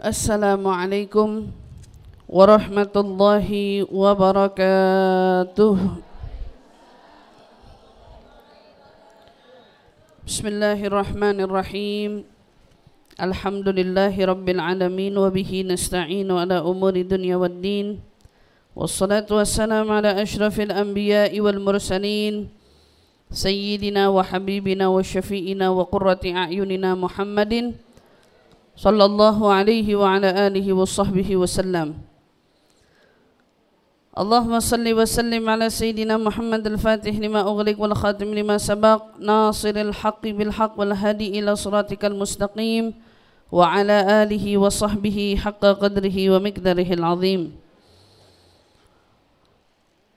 السلام عليكم ورحمة الله وبركاته بسم الله الرحمن الرحيم الحمد لله رب العالمين وبه نستعين على أمور الدنيا والدين والصلاة والسلام على أشرف الأنبياء والمرسلين سيدنا وحبيبنا وشفيئنا وقرة أعيننا محمد صلى الله عليه وعلى آله وصحبه وسلم. اللهم صل وسلم على سيدنا محمد الفاتح لما أغلق والخاتم لما سبق ناصر الحق بالحق والهادي إلى صراطك المستقيم وعلى آله وصحبه حق قدره ومقدره العظيم.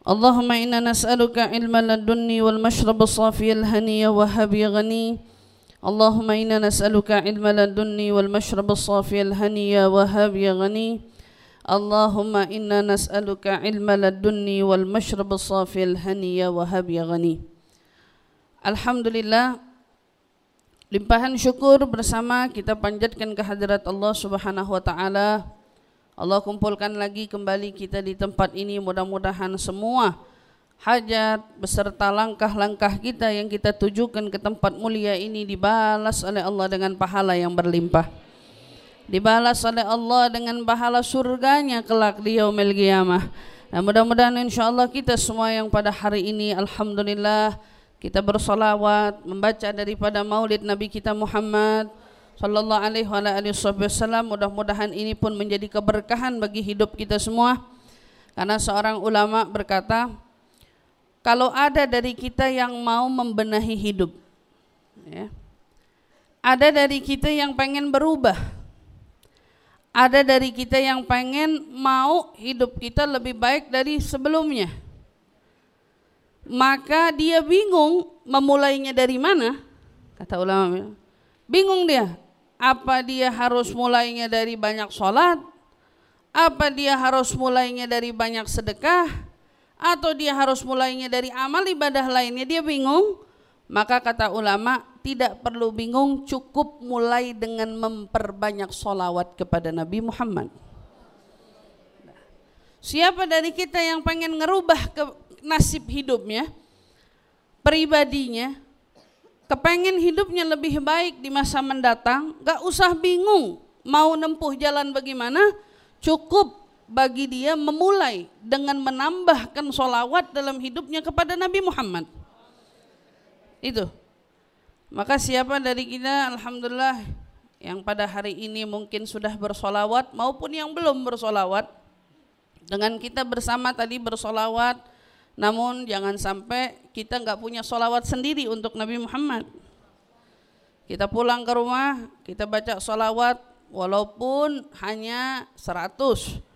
اللهم إنا نسألك علم لدني والمشرب الصافي الهني وهب غني اللهم إنا نسألك علم لدني والمشرب الصافي الهني وهب غني اللهم إنا نسألك علم لدني والمشرب الصافي الهني وهب غني Alhamdulillah limpahan syukur bersama kita panjatkan kehadirat Allah Subhanahu wa taala Allah kumpulkan lagi kembali kita di tempat ini mudah-mudahan semua hajat beserta langkah-langkah kita yang kita tujukan ke tempat mulia ini dibalas oleh Allah dengan pahala yang berlimpah. Dibalas oleh Allah dengan pahala surganya kelak di yaumil qiyamah. Dan mudah-mudahan insyaAllah kita semua yang pada hari ini Alhamdulillah kita bersolawat membaca daripada maulid Nabi kita Muhammad sallallahu alaihi wasallam mudah-mudahan ini pun menjadi keberkahan bagi hidup kita semua karena seorang ulama berkata kalau ada dari kita yang mau membenahi hidup ya, ada dari kita yang pengen berubah ada dari kita yang pengen mau hidup kita lebih baik dari sebelumnya maka dia bingung memulainya dari mana kata ulama bingung dia apa dia harus mulainya dari banyak sholat? Apa dia harus mulainya dari banyak sedekah? Atau dia harus mulainya dari amal ibadah lainnya? Dia bingung. Maka kata ulama, tidak perlu bingung, cukup mulai dengan memperbanyak sholawat kepada Nabi Muhammad. Siapa dari kita yang pengen ngerubah ke nasib hidupnya, pribadinya, kepengen hidupnya lebih baik di masa mendatang, gak usah bingung mau nempuh jalan bagaimana, cukup bagi dia memulai dengan menambahkan solawat dalam hidupnya kepada Nabi Muhammad. Itu. Maka siapa dari kita, Alhamdulillah, yang pada hari ini mungkin sudah bersolawat maupun yang belum bersolawat, dengan kita bersama tadi bersolawat, namun jangan sampai kita nggak punya solawat sendiri untuk Nabi Muhammad. Kita pulang ke rumah, kita baca solawat walaupun hanya 100,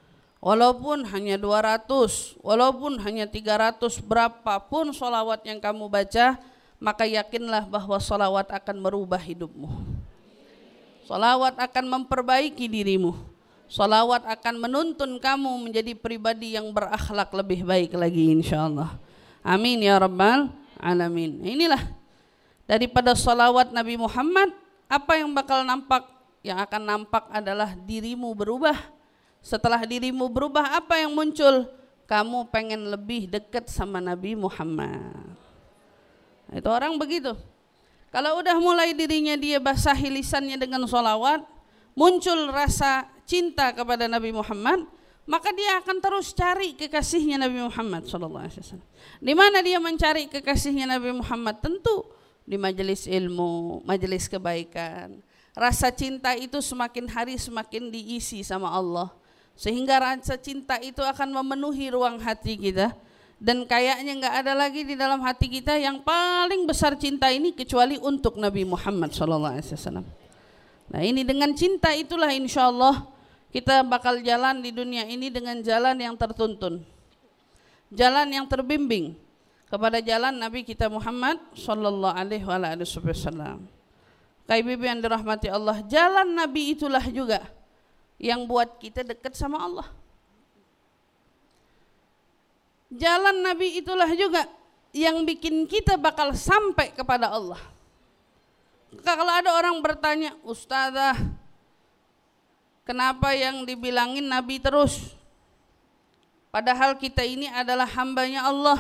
walaupun hanya 200, walaupun hanya 300, berapapun solawat yang kamu baca, maka yakinlah bahwa solawat akan merubah hidupmu. Solawat akan memperbaiki dirimu Salawat akan menuntun kamu menjadi pribadi yang berakhlak lebih baik lagi insya Allah. Amin ya rabbal alamin. Inilah daripada salawat Nabi Muhammad apa yang bakal nampak yang akan nampak adalah dirimu berubah. Setelah dirimu berubah apa yang muncul? Kamu pengen lebih dekat sama Nabi Muhammad. Itu orang begitu. Kalau udah mulai dirinya dia basahi lisannya dengan salawat, muncul rasa cinta kepada Nabi Muhammad, maka dia akan terus cari kekasihnya Nabi Muhammad wasallam. Di mana dia mencari kekasihnya Nabi Muhammad? Tentu di majelis ilmu, majelis kebaikan. Rasa cinta itu semakin hari semakin diisi sama Allah. Sehingga rasa cinta itu akan memenuhi ruang hati kita dan kayaknya nggak ada lagi di dalam hati kita yang paling besar cinta ini kecuali untuk Nabi Muhammad wasallam. Nah ini dengan cinta itulah insya Allah kita bakal jalan di dunia ini dengan jalan yang tertuntun. Jalan yang terbimbing kepada jalan Nabi kita Muhammad sallallahu alaihi wasallam. Kayak bibi yang dirahmati Allah, jalan Nabi itulah juga yang buat kita dekat sama Allah. Jalan Nabi itulah juga yang bikin kita bakal sampai kepada Allah. Kalau ada orang bertanya, Ustazah, Kenapa yang dibilangin Nabi terus? Padahal kita ini adalah hambanya Allah.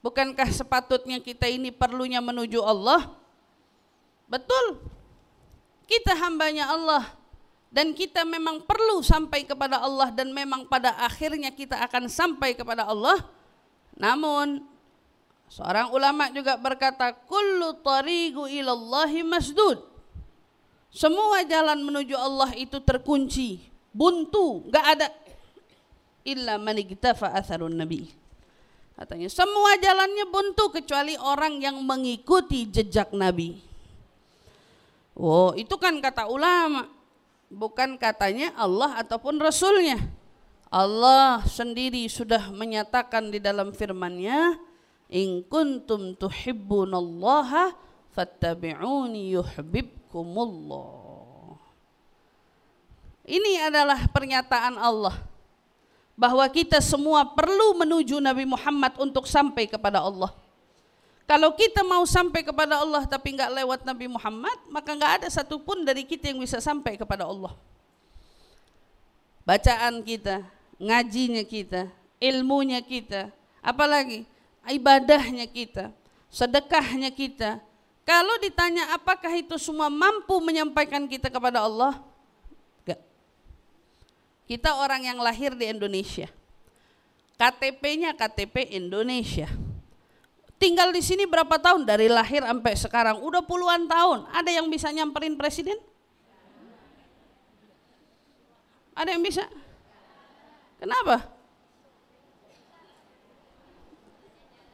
Bukankah sepatutnya kita ini perlunya menuju Allah? Betul. Kita hambanya Allah dan kita memang perlu sampai kepada Allah dan memang pada akhirnya kita akan sampai kepada Allah. Namun seorang ulama juga berkata kullu tariqu ilallahi masdud. Semua jalan menuju Allah itu terkunci, buntu, enggak ada illa man iktafa atharun nabi. Katanya semua jalannya buntu kecuali orang yang mengikuti jejak Nabi. Oh, itu kan kata ulama. Bukan katanya Allah ataupun Rasulnya. Allah sendiri sudah menyatakan di dalam firman-Nya, "In kuntum tuhibbunallaha fattabi'uni yuhibbukumullah." Ini adalah pernyataan Allah bahwa kita semua perlu menuju Nabi Muhammad untuk sampai kepada Allah. Kalau kita mau sampai kepada Allah tapi nggak lewat Nabi Muhammad, maka nggak ada satupun dari kita yang bisa sampai kepada Allah. Bacaan kita, ngajinya kita, ilmunya kita, apalagi ibadahnya kita, sedekahnya kita. Kalau ditanya apakah itu semua mampu menyampaikan kita kepada Allah? Kita orang yang lahir di Indonesia. KTP-nya KTP Indonesia. Tinggal di sini berapa tahun dari lahir sampai sekarang? Udah puluhan tahun. Ada yang bisa nyamperin presiden? Ada yang bisa? Kenapa?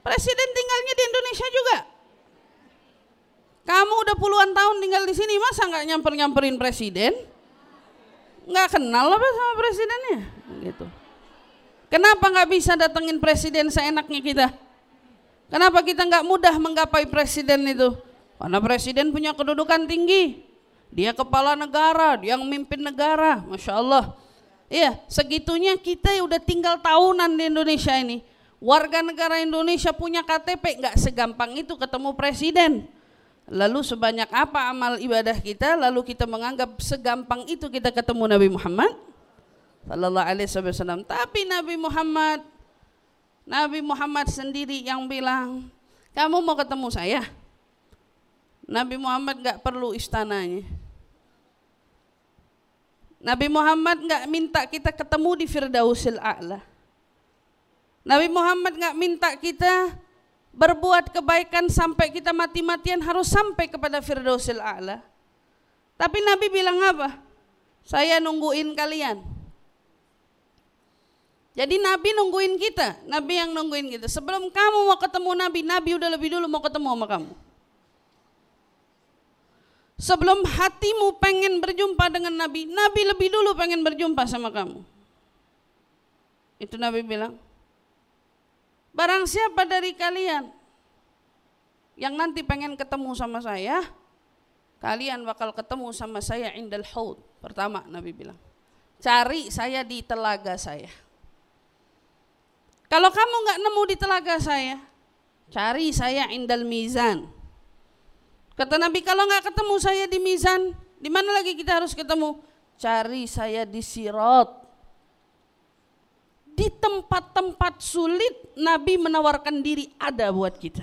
Presiden tinggalnya di Indonesia juga. Kamu udah puluhan tahun tinggal di sini, masa nggak nyamper-nyamperin presiden? nggak kenal apa sama presidennya gitu kenapa nggak bisa datengin presiden seenaknya kita kenapa kita nggak mudah menggapai presiden itu? Karena presiden punya kedudukan tinggi. Dia kepala negara dia yang memimpin negara masya Allah. Iya segitunya kita udah tinggal tahunan di Indonesia ini. Warga negara Indonesia punya KTP nggak segampang itu ketemu presiden. Lalu sebanyak apa amal ibadah kita lalu kita menganggap segampang itu kita ketemu Nabi Muhammad? Sallallahu alaihi wasallam. Tapi Nabi Muhammad Nabi Muhammad sendiri yang bilang, "Kamu mau ketemu saya?" Nabi Muhammad nggak perlu istananya. Nabi Muhammad nggak minta kita ketemu di Firdausil A'la. Nabi Muhammad nggak minta kita berbuat kebaikan sampai kita mati-matian harus sampai kepada Firdausil A'la. Tapi Nabi bilang apa? Saya nungguin kalian. Jadi Nabi nungguin kita, Nabi yang nungguin kita. Sebelum kamu mau ketemu Nabi, Nabi udah lebih dulu mau ketemu sama kamu. Sebelum hatimu pengen berjumpa dengan Nabi, Nabi lebih dulu pengen berjumpa sama kamu. Itu Nabi bilang, Barang siapa dari kalian yang nanti pengen ketemu sama saya, kalian bakal ketemu sama saya indal haud. Pertama Nabi bilang, cari saya di telaga saya. Kalau kamu nggak nemu di telaga saya, cari saya indal mizan. Kata Nabi, kalau nggak ketemu saya di mizan, di mana lagi kita harus ketemu? Cari saya di sirat di tempat-tempat sulit Nabi menawarkan diri ada buat kita.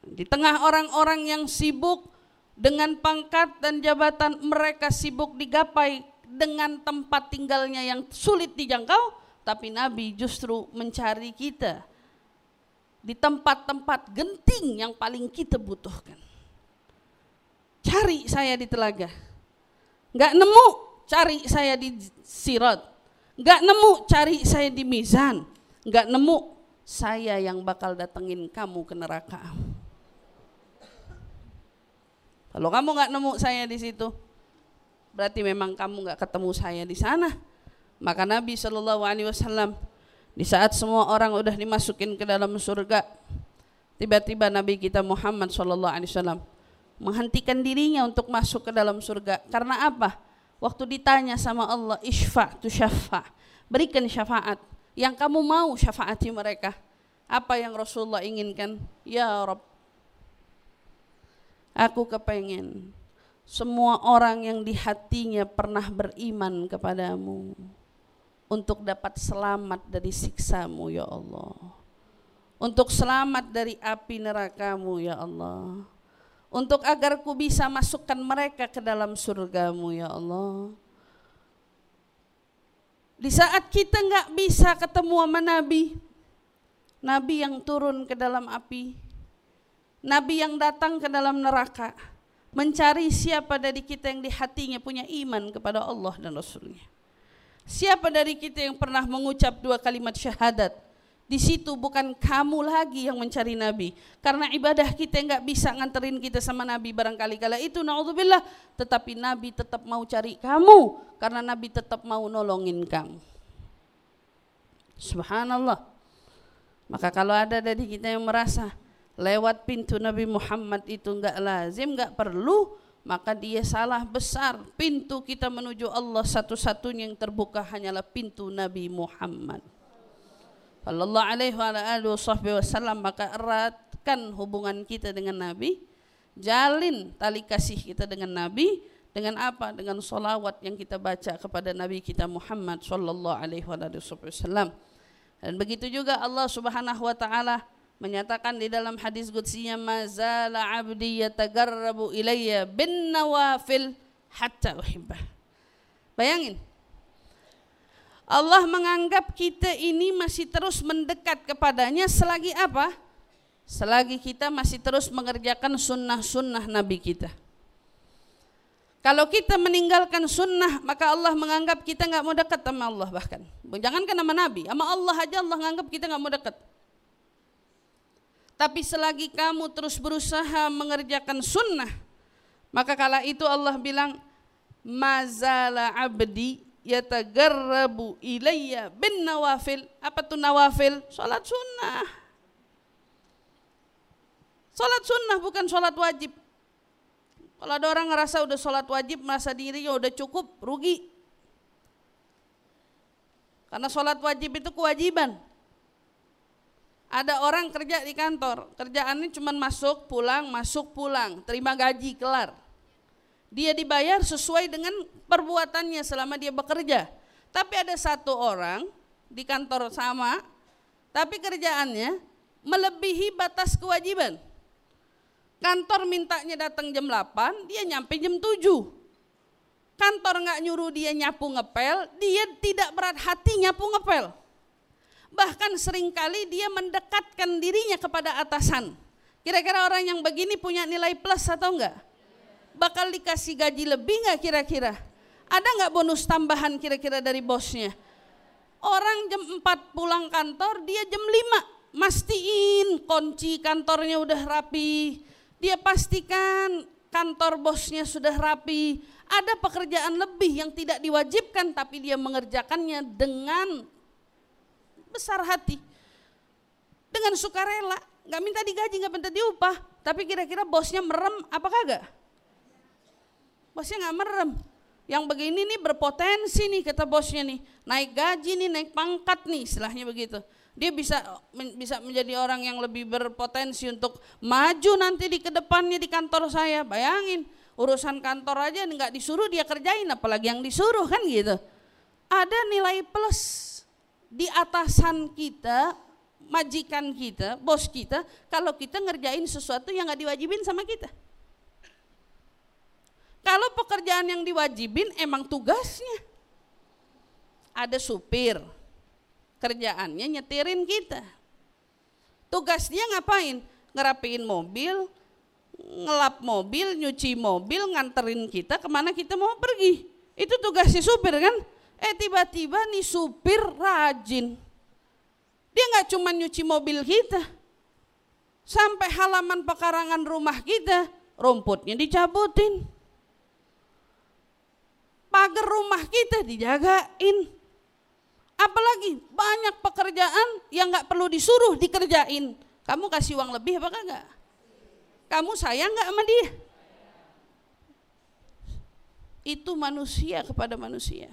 Di tengah orang-orang yang sibuk dengan pangkat dan jabatan mereka sibuk digapai dengan tempat tinggalnya yang sulit dijangkau, tapi Nabi justru mencari kita di tempat-tempat genting yang paling kita butuhkan. Cari saya di telaga. Nggak nemu, cari saya di sirat. Gak nemu cari saya di mizan. Gak nemu saya yang bakal datengin kamu ke neraka. Kalau kamu gak nemu saya di situ, berarti memang kamu gak ketemu saya di sana. Maka Nabi Shallallahu Alaihi Wasallam di saat semua orang udah dimasukin ke dalam surga, tiba-tiba Nabi kita Muhammad Shallallahu Alaihi Wasallam menghentikan dirinya untuk masuk ke dalam surga. Karena apa? Waktu ditanya sama Allah, isfa tu syafa, berikan syafaat. Yang kamu mau syafaati mereka. Apa yang Rasulullah inginkan? Ya Rob, aku kepengen semua orang yang di hatinya pernah beriman kepadamu untuk dapat selamat dari siksamu ya Allah. Untuk selamat dari api nerakamu ya Allah. Untuk agar ku bisa masukkan mereka ke dalam surgamu ya Allah. Di saat kita nggak bisa ketemu sama Nabi Nabi yang turun ke dalam api Nabi yang datang ke dalam neraka mencari siapa dari kita yang di hatinya punya iman kepada Allah dan Rasulnya. Siapa dari kita yang pernah mengucap dua kalimat syahadat? Di situ bukan kamu lagi yang mencari Nabi. Karena ibadah kita nggak bisa nganterin kita sama Nabi barangkali kala itu naudzubillah. Tetapi Nabi tetap mau cari kamu. Karena Nabi tetap mau nolongin kamu. Subhanallah. Maka kalau ada dari kita yang merasa lewat pintu Nabi Muhammad itu enggak lazim, enggak perlu, maka dia salah besar. Pintu kita menuju Allah satu-satunya yang terbuka hanyalah pintu Nabi Muhammad. Sallallahu alaihi wa alihi wasallam maka eratkan hubungan kita dengan Nabi, jalin tali kasih kita dengan Nabi dengan apa? Dengan solawat yang kita baca kepada Nabi kita Muhammad sallallahu alaihi wasallam. Dan begitu juga Allah Subhanahu wa taala menyatakan di dalam hadis qudsinya mazala abdi yatagarrabu ilayya bin nawafil hatta uhibbah. Bayangin. Allah menganggap kita ini masih terus mendekat kepadanya selagi apa? Selagi kita masih terus mengerjakan sunnah-sunnah Nabi kita. Kalau kita meninggalkan sunnah, maka Allah menganggap kita nggak mau dekat sama Allah bahkan. Jangankan nama Nabi, sama Allah aja Allah menganggap kita nggak mau dekat. Tapi selagi kamu terus berusaha mengerjakan sunnah, maka kala itu Allah bilang, mazala abdi yatagarrabu ilayya bin nawafil. Apa tuh nawafil? Salat sunnah. Salat sunnah bukan salat wajib. Kalau ada orang ngerasa udah salat wajib, merasa dirinya udah cukup, rugi. Karena salat wajib itu kewajiban. Ada orang kerja di kantor, kerjaannya cuma masuk, pulang, masuk, pulang, terima gaji, kelar. Dia dibayar sesuai dengan perbuatannya selama dia bekerja. Tapi ada satu orang di kantor sama, tapi kerjaannya melebihi batas kewajiban. Kantor mintanya datang jam 8, dia nyampe jam 7. Kantor nggak nyuruh dia nyapu ngepel, dia tidak berat hati nyapu ngepel bahkan sering kali dia mendekatkan dirinya kepada atasan. Kira-kira orang yang begini punya nilai plus atau enggak? Bakal dikasih gaji lebih enggak kira-kira? Ada enggak bonus tambahan kira-kira dari bosnya? Orang jam 4 pulang kantor, dia jam 5 mastiin kunci kantornya udah rapi. Dia pastikan kantor bosnya sudah rapi. Ada pekerjaan lebih yang tidak diwajibkan tapi dia mengerjakannya dengan besar hati. Dengan sukarela, nggak minta digaji, nggak minta diupah. Tapi kira-kira bosnya merem apa kagak? Bosnya nggak merem. Yang begini nih berpotensi nih kata bosnya nih. Naik gaji nih, naik pangkat nih istilahnya begitu. Dia bisa bisa menjadi orang yang lebih berpotensi untuk maju nanti di ke depannya di kantor saya. Bayangin, urusan kantor aja nggak disuruh dia kerjain apalagi yang disuruh kan gitu. Ada nilai plus di atasan kita, majikan kita, bos kita, kalau kita ngerjain sesuatu yang nggak diwajibin sama kita. Kalau pekerjaan yang diwajibin emang tugasnya. Ada supir, kerjaannya nyetirin kita. Tugasnya ngapain? Ngerapiin mobil, ngelap mobil, nyuci mobil, nganterin kita ke mana kita mau pergi. Itu tugasnya supir kan? Eh tiba-tiba nih supir rajin. Dia nggak cuma nyuci mobil kita. Sampai halaman pekarangan rumah kita, rumputnya dicabutin. Pagar rumah kita dijagain. Apalagi banyak pekerjaan yang nggak perlu disuruh dikerjain. Kamu kasih uang lebih apa enggak? Kamu sayang nggak sama dia? Itu manusia kepada manusia.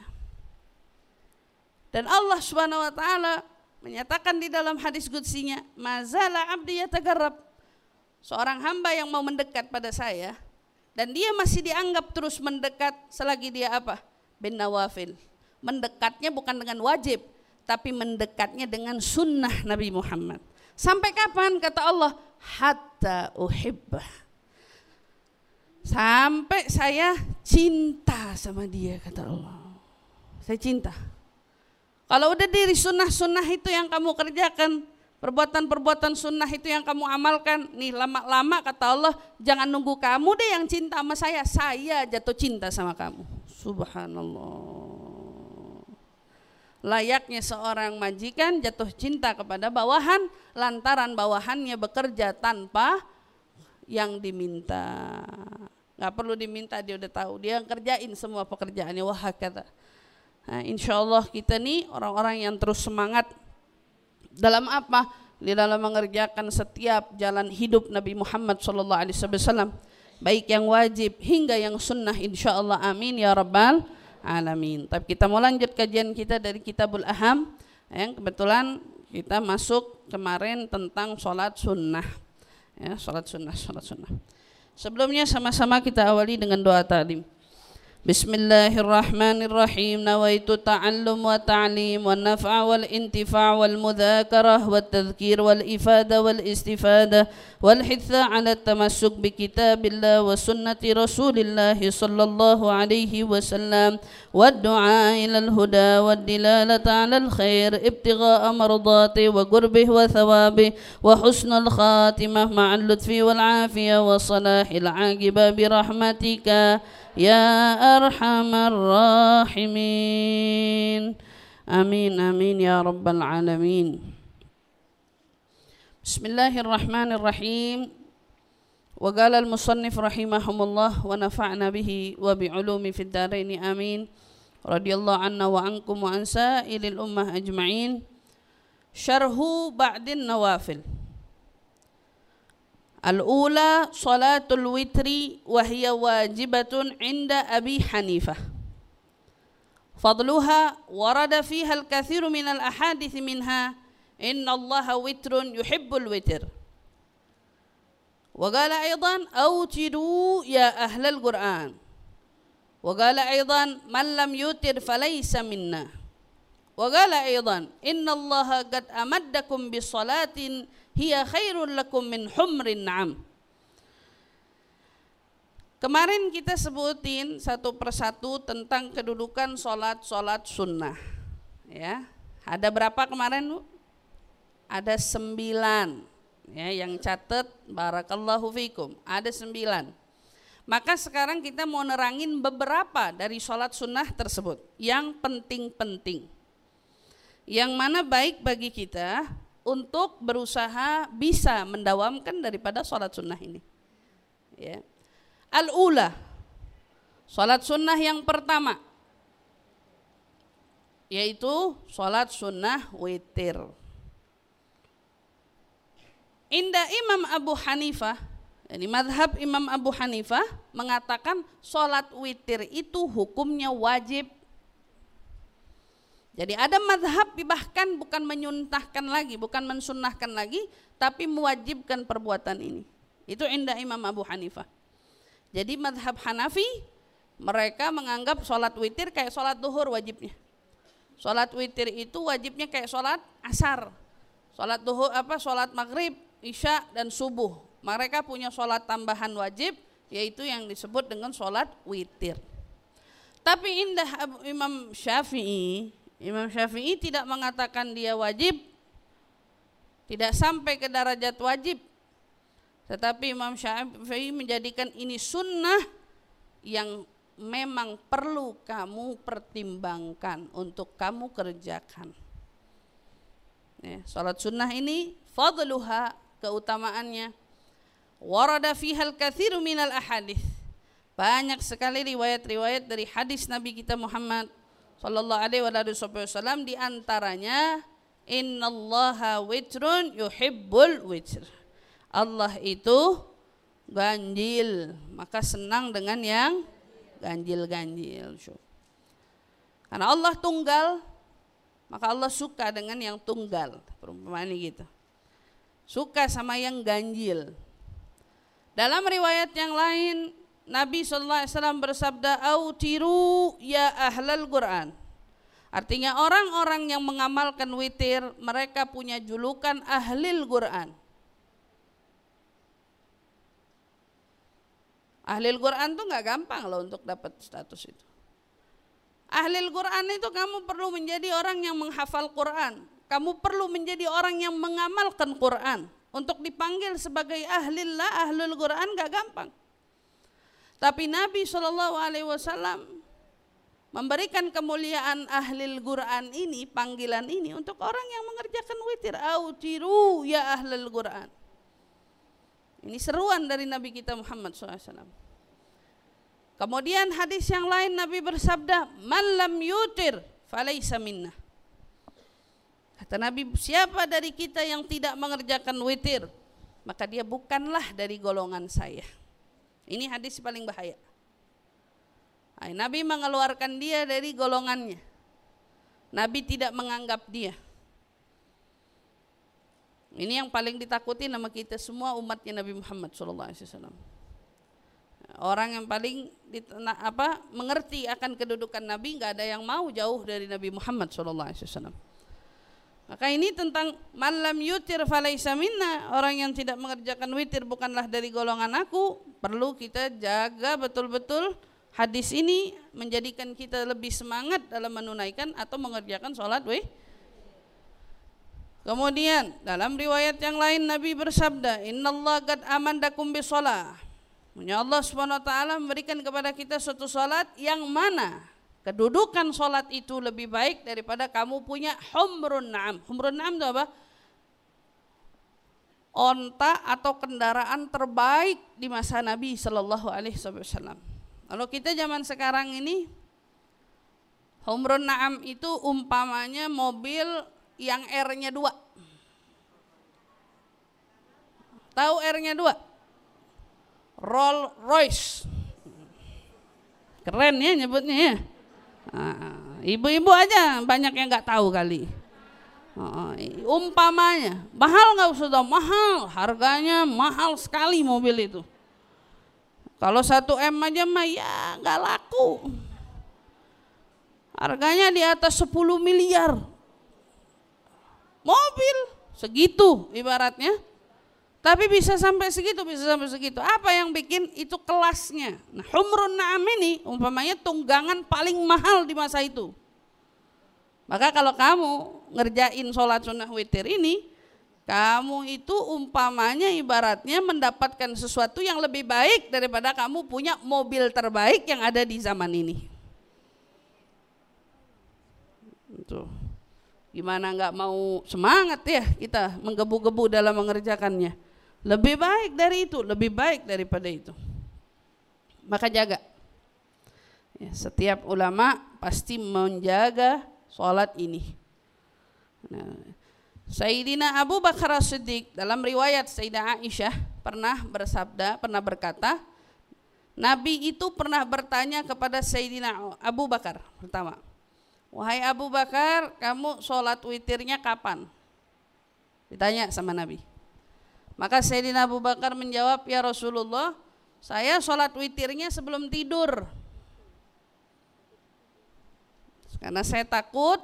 Dan Allah Subhanahu wa taala menyatakan di dalam hadis qudsinya, "Mazala abdi yatagarrab." Seorang hamba yang mau mendekat pada saya, dan dia masih dianggap terus mendekat selagi dia apa? bin nawafil. Mendekatnya bukan dengan wajib, tapi mendekatnya dengan sunnah Nabi Muhammad. Sampai kapan kata Allah? Hatta uhibbah. Sampai saya cinta sama dia kata Allah. Saya cinta. Kalau udah diri sunnah-sunnah itu yang kamu kerjakan, perbuatan-perbuatan sunnah itu yang kamu amalkan, nih lama-lama kata Allah, jangan nunggu kamu deh yang cinta sama saya, saya jatuh cinta sama kamu. Subhanallah. Layaknya seorang majikan jatuh cinta kepada bawahan lantaran bawahannya bekerja tanpa yang diminta. Gak perlu diminta dia udah tahu dia kerjain semua pekerjaannya wah kata. Nah, insya Allah kita nih orang-orang yang terus semangat dalam apa? Di dalam mengerjakan setiap jalan hidup Nabi Muhammad SAW baik yang wajib hingga yang sunnah insya Allah amin ya rabbal alamin. Tapi kita mau lanjut kajian kita dari kitabul aham. Yang kebetulan kita masuk kemarin tentang sholat sunnah. Ya sholat sunnah sholat sunnah. Sebelumnya sama-sama kita awali dengan doa ta'lim بسم الله الرحمن الرحيم نويت التعلم والتعليم والنفع والانتفاع والمذاكرة والتذكير والإفادة والاستفادة والحث على التمسك بكتاب الله وسنة رسول الله صلى الله عليه وسلم والدعاء إلى الهدى والدلالة على الخير ابتغاء مرضاته وقربه وثوابه وحسن الخاتمة مع اللطف والعافية وصلاح العاقبة برحمتك يا أرحم الراحمين. آمين آمين يا رب العالمين. بسم الله الرحمن الرحيم. وقال المصنف رحمهم الله ونفعنا به وبعلوم في الدارين. آمين. رضي الله عنا وعنكم وعن سائر الأمة أجمعين. شرح بعد النوافل. الأولى صلاة الوتر وهي واجبة عند أبي حنيفة. فضلها ورد فيها الكثير من الأحاديث منها إن الله وتر يحب الوتر. وقال أيضا أوتروا يا أهل القرآن. وقال أيضا من لم يوتر فليس منا. وقال أيضا إن الله قد أمدكم بصلاة hiya khairul lakum min humrin na'am. Kemarin kita sebutin satu persatu tentang kedudukan sholat-sholat sunnah. Ya, ada berapa kemarin bu? Ada sembilan. Ya, yang catat barakallahu fikum. Ada sembilan. Maka sekarang kita mau nerangin beberapa dari sholat sunnah tersebut yang penting-penting. Yang mana baik bagi kita untuk berusaha bisa mendawamkan daripada sholat sunnah ini. Ya. Al-ula, sholat sunnah yang pertama, yaitu sholat sunnah witir. Indah Imam Abu Hanifah, jadi madhab Imam Abu Hanifah mengatakan sholat witir itu hukumnya wajib jadi ada madhab bahkan bukan menyuntahkan lagi, bukan mensunnahkan lagi, tapi mewajibkan perbuatan ini. Itu indah Imam Abu Hanifah. Jadi madhab Hanafi mereka menganggap sholat witir kayak sholat duhur wajibnya. Sholat witir itu wajibnya kayak sholat asar. Sholat duhur apa? Sholat maghrib, isya dan subuh. Mereka punya sholat tambahan wajib yaitu yang disebut dengan sholat witir. Tapi indah Imam Syafi'i Imam Syafi'i tidak mengatakan dia wajib, tidak sampai ke derajat wajib. Tetapi Imam Syafi'i menjadikan ini sunnah yang memang perlu kamu pertimbangkan untuk kamu kerjakan. Ya, salat sunnah ini fadluha keutamaannya warada fihal kathiru minal ahadith banyak sekali riwayat-riwayat dari hadis Nabi kita Muhammad sallallahu alaihi wasallam di antaranya innallaha witrun yuhibbul witr. Allah itu ganjil, maka senang dengan yang ganjil-ganjil. Karena Allah tunggal, maka Allah suka dengan yang tunggal. Perumpamaan gitu. Suka sama yang ganjil. Dalam riwayat yang lain Nabi SAW bersabda, Autiru ya ahlal Quran. Artinya orang-orang yang mengamalkan witir, mereka punya julukan ahlil Quran. Ahlil Quran tuh nggak gampang loh untuk dapat status itu. Ahlil Quran itu kamu perlu menjadi orang yang menghafal Quran. Kamu perlu menjadi orang yang mengamalkan Quran. Untuk dipanggil sebagai ahlillah, ahlul Quran gak gampang. Tapi Nabi Shallallahu Alaihi Wasallam memberikan kemuliaan ahlil Quran ini, panggilan ini untuk orang yang mengerjakan witir. Autiru ya ahlil Quran. Ini seruan dari Nabi kita Muhammad SAW. Kemudian hadis yang lain Nabi bersabda, "Malam yutir falaisa minna." Kata Nabi, siapa dari kita yang tidak mengerjakan witir, maka dia bukanlah dari golongan saya. Ini hadis paling bahaya. Nabi mengeluarkan dia dari golongannya. Nabi tidak menganggap dia. Ini yang paling ditakuti nama kita semua umatnya Nabi Muhammad SAW. Orang yang paling apa mengerti akan kedudukan Nabi nggak ada yang mau jauh dari Nabi Muhammad SAW. Maka ini tentang malam yutir falaisa minna, orang yang tidak mengerjakan witir bukanlah dari golongan aku. Perlu kita jaga betul-betul hadis ini menjadikan kita lebih semangat dalam menunaikan atau mengerjakan sholat wih. Kemudian dalam riwayat yang lain Nabi bersabda, Innallaha qad amandakum bisolah. Ya Allah taala memberikan kepada kita suatu salat yang mana kedudukan sholat itu lebih baik daripada kamu punya humrun na'am. Humrun na'am itu apa? Onta atau kendaraan terbaik di masa Nabi Shallallahu Alaihi Wasallam. Kalau kita zaman sekarang ini, humrun na'am itu umpamanya mobil yang R-nya dua. Tahu R-nya dua? Rolls Royce. Keren ya nyebutnya ya. Ibu-ibu aja banyak yang nggak tahu kali. Umpamanya, mahal nggak sudah mahal, harganya mahal sekali mobil itu. Kalau satu M aja mah ya nggak laku. Harganya di atas 10 miliar. Mobil segitu ibaratnya. Tapi bisa sampai segitu, bisa sampai segitu. Apa yang bikin itu kelasnya? Nah, humrun na'am ini umpamanya tunggangan paling mahal di masa itu. Maka kalau kamu ngerjain sholat sunnah witir ini, kamu itu umpamanya ibaratnya mendapatkan sesuatu yang lebih baik daripada kamu punya mobil terbaik yang ada di zaman ini. Tuh. Gimana nggak mau semangat ya kita menggebu-gebu dalam mengerjakannya. Lebih baik dari itu, lebih baik daripada itu. Maka jaga. Ya, setiap ulama pasti menjaga sholat ini. Nah, Sayyidina Abu Bakar Siddiq dalam riwayat Sayyidah Aisyah pernah bersabda, pernah berkata, Nabi itu pernah bertanya kepada Sayyidina Abu Bakar pertama, Wahai Abu Bakar, kamu sholat witirnya kapan? Ditanya sama Nabi. Maka Sayyidina Abu Bakar menjawab, ya Rasulullah, saya sholat witirnya sebelum tidur. Karena saya takut,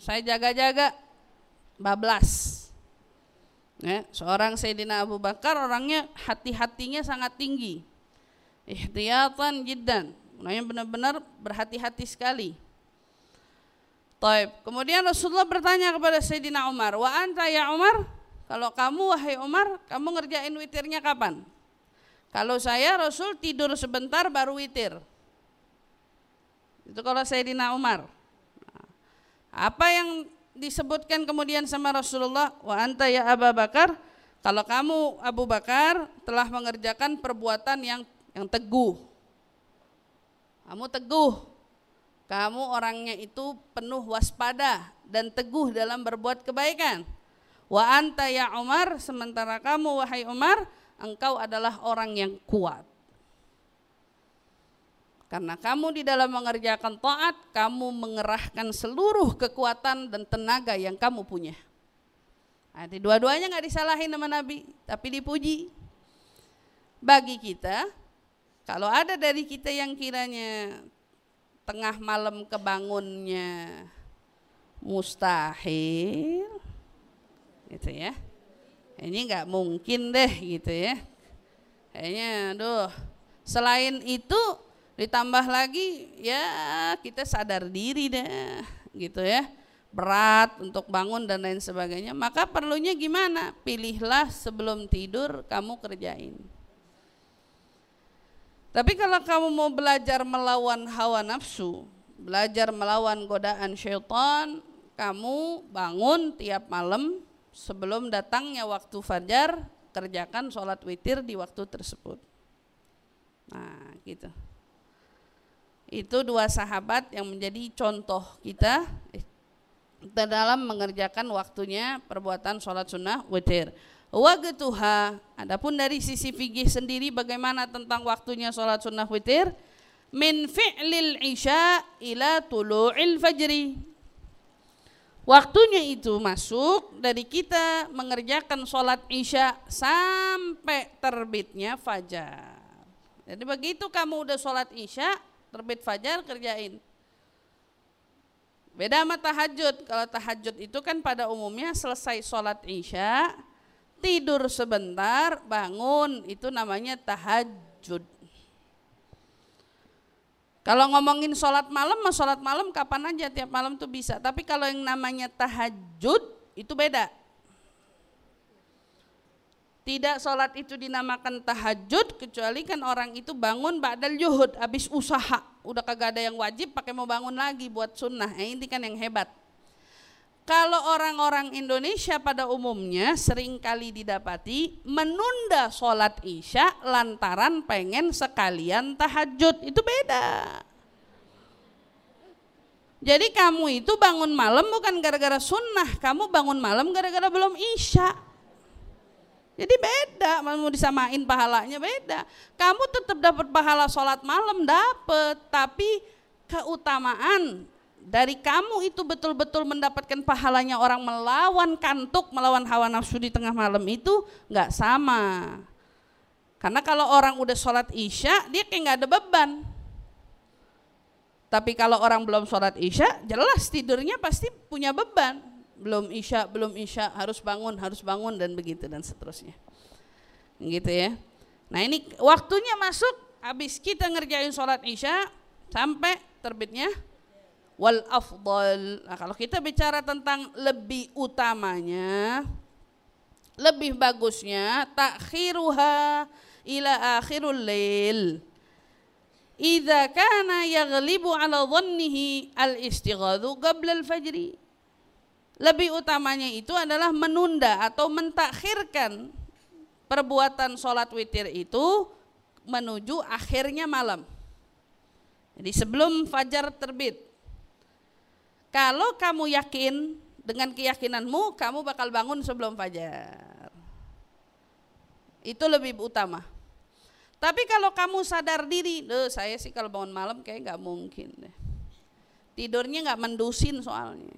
saya jaga-jaga bablas. Ya, seorang Sayyidina Abu Bakar orangnya hati-hatinya sangat tinggi. Ihtiyatan jiddan. Orangnya benar-benar berhati-hati sekali. Taib. Kemudian Rasulullah bertanya kepada Sayyidina Umar, "Wa anta ya Umar?" Kalau kamu wahai Umar, kamu ngerjain witirnya kapan? Kalau saya Rasul tidur sebentar baru witir. Itu kalau saya Sayyidina Umar. Apa yang disebutkan kemudian sama Rasulullah wa anta ya Abu Bakar kalau kamu Abu Bakar telah mengerjakan perbuatan yang yang teguh. Kamu teguh. Kamu orangnya itu penuh waspada dan teguh dalam berbuat kebaikan. Wa anta ya Umar, sementara kamu wahai Umar, engkau adalah orang yang kuat. Karena kamu di dalam mengerjakan taat, kamu mengerahkan seluruh kekuatan dan tenaga yang kamu punya. Nah, dua-duanya nggak disalahin sama Nabi, tapi dipuji. Bagi kita, Kalau ada dari kita yang kiranya tengah malam kebangunnya mustahil, gitu ya. Ini nggak mungkin deh gitu ya. Kayaknya, aduh. Selain itu ditambah lagi ya kita sadar diri deh, gitu ya. Berat untuk bangun dan lain sebagainya. Maka perlunya gimana? Pilihlah sebelum tidur kamu kerjain. Tapi kalau kamu mau belajar melawan hawa nafsu, belajar melawan godaan syaitan, kamu bangun tiap malam sebelum datangnya waktu fajar, kerjakan sholat witir di waktu tersebut. Nah, gitu. Itu dua sahabat yang menjadi contoh kita dalam mengerjakan waktunya perbuatan sholat sunnah witir waqtuha adapun dari sisi fikih sendiri bagaimana tentang waktunya salat sunnah witir min fi'lil isya ila tulu'il fajri waktunya itu masuk dari kita mengerjakan sholat isya sampai terbitnya fajar. Jadi begitu kamu udah sholat isya terbit fajar kerjain. Beda sama tahajud. Kalau tahajud itu kan pada umumnya selesai sholat isya tidur sebentar, bangun, itu namanya tahajud. Kalau ngomongin sholat malam, mah sholat malam kapan aja tiap malam tuh bisa. Tapi kalau yang namanya tahajud itu beda. Tidak sholat itu dinamakan tahajud kecuali kan orang itu bangun ba'dal yuhud habis usaha udah kagak ada yang wajib pakai mau bangun lagi buat sunnah. Eh, ini kan yang hebat. Kalau orang-orang Indonesia pada umumnya sering kali didapati menunda sholat isya lantaran pengen sekalian tahajud. Itu beda. Jadi kamu itu bangun malam bukan gara-gara sunnah, kamu bangun malam gara-gara belum isya. Jadi beda, mau disamain pahalanya beda. Kamu tetap dapat pahala sholat malam dapat, tapi keutamaan dari kamu itu betul-betul mendapatkan pahalanya orang melawan kantuk, melawan hawa nafsu di tengah malam itu nggak sama. Karena kalau orang udah sholat isya, dia kayak nggak ada beban. Tapi kalau orang belum sholat isya, jelas tidurnya pasti punya beban. Belum isya, belum isya, harus bangun, harus bangun dan begitu dan seterusnya. Gitu ya. Nah ini waktunya masuk, habis kita ngerjain sholat isya, sampai terbitnya wal afdal. Nah, kalau kita bicara tentang lebih utamanya, lebih bagusnya takhiruha ila akhirul lail. Idza kana yaghlibu ala dhannihi al istighadhu qabla al fajri. Lebih utamanya itu adalah menunda atau mentakhirkan perbuatan sholat witir itu menuju akhirnya malam. Jadi sebelum fajar terbit, kalau kamu yakin dengan keyakinanmu, kamu bakal bangun sebelum fajar. Itu lebih utama. Tapi kalau kamu sadar diri, Duh, saya sih kalau bangun malam kayak nggak mungkin deh. Tidurnya nggak mendusin soalnya.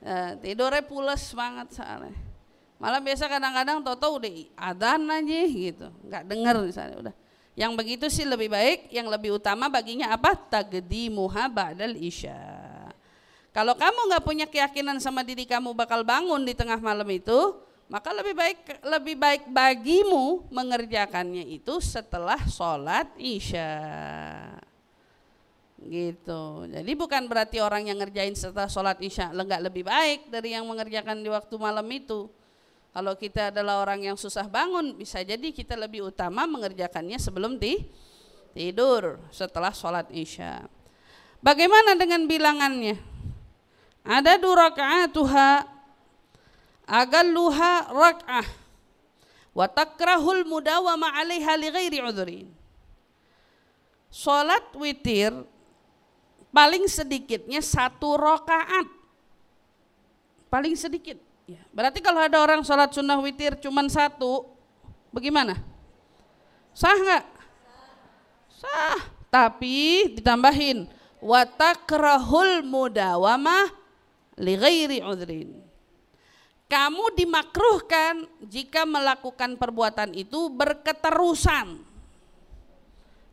Ya, tidurnya pules banget soalnya. Malah biasa kadang-kadang toto udah adan aja gitu, nggak denger misalnya udah. Yang begitu sih lebih baik, yang lebih utama baginya apa? Tagdimuha ba'dal isya. Kalau kamu nggak punya keyakinan sama diri kamu bakal bangun di tengah malam itu, maka lebih baik lebih baik bagimu mengerjakannya itu setelah sholat isya. Gitu. Jadi bukan berarti orang yang ngerjain setelah sholat isya nggak lebih baik dari yang mengerjakan di waktu malam itu. Kalau kita adalah orang yang susah bangun, bisa jadi kita lebih utama mengerjakannya sebelum di tidur setelah sholat isya. Bagaimana dengan bilangannya? Ada dua rakaatuha agalluha rak'ah wa takrahul mudawama 'alaiha li ghairi udhrin. Salat witir paling sedikitnya satu rakaat. Paling sedikit. Ya. Berarti kalau ada orang sholat sunnah witir cuma satu, bagaimana? Sah nggak? Sah. Tapi ditambahin watakrahul mudawamah li ghairi udhrin. Kamu dimakruhkan jika melakukan perbuatan itu berketerusan.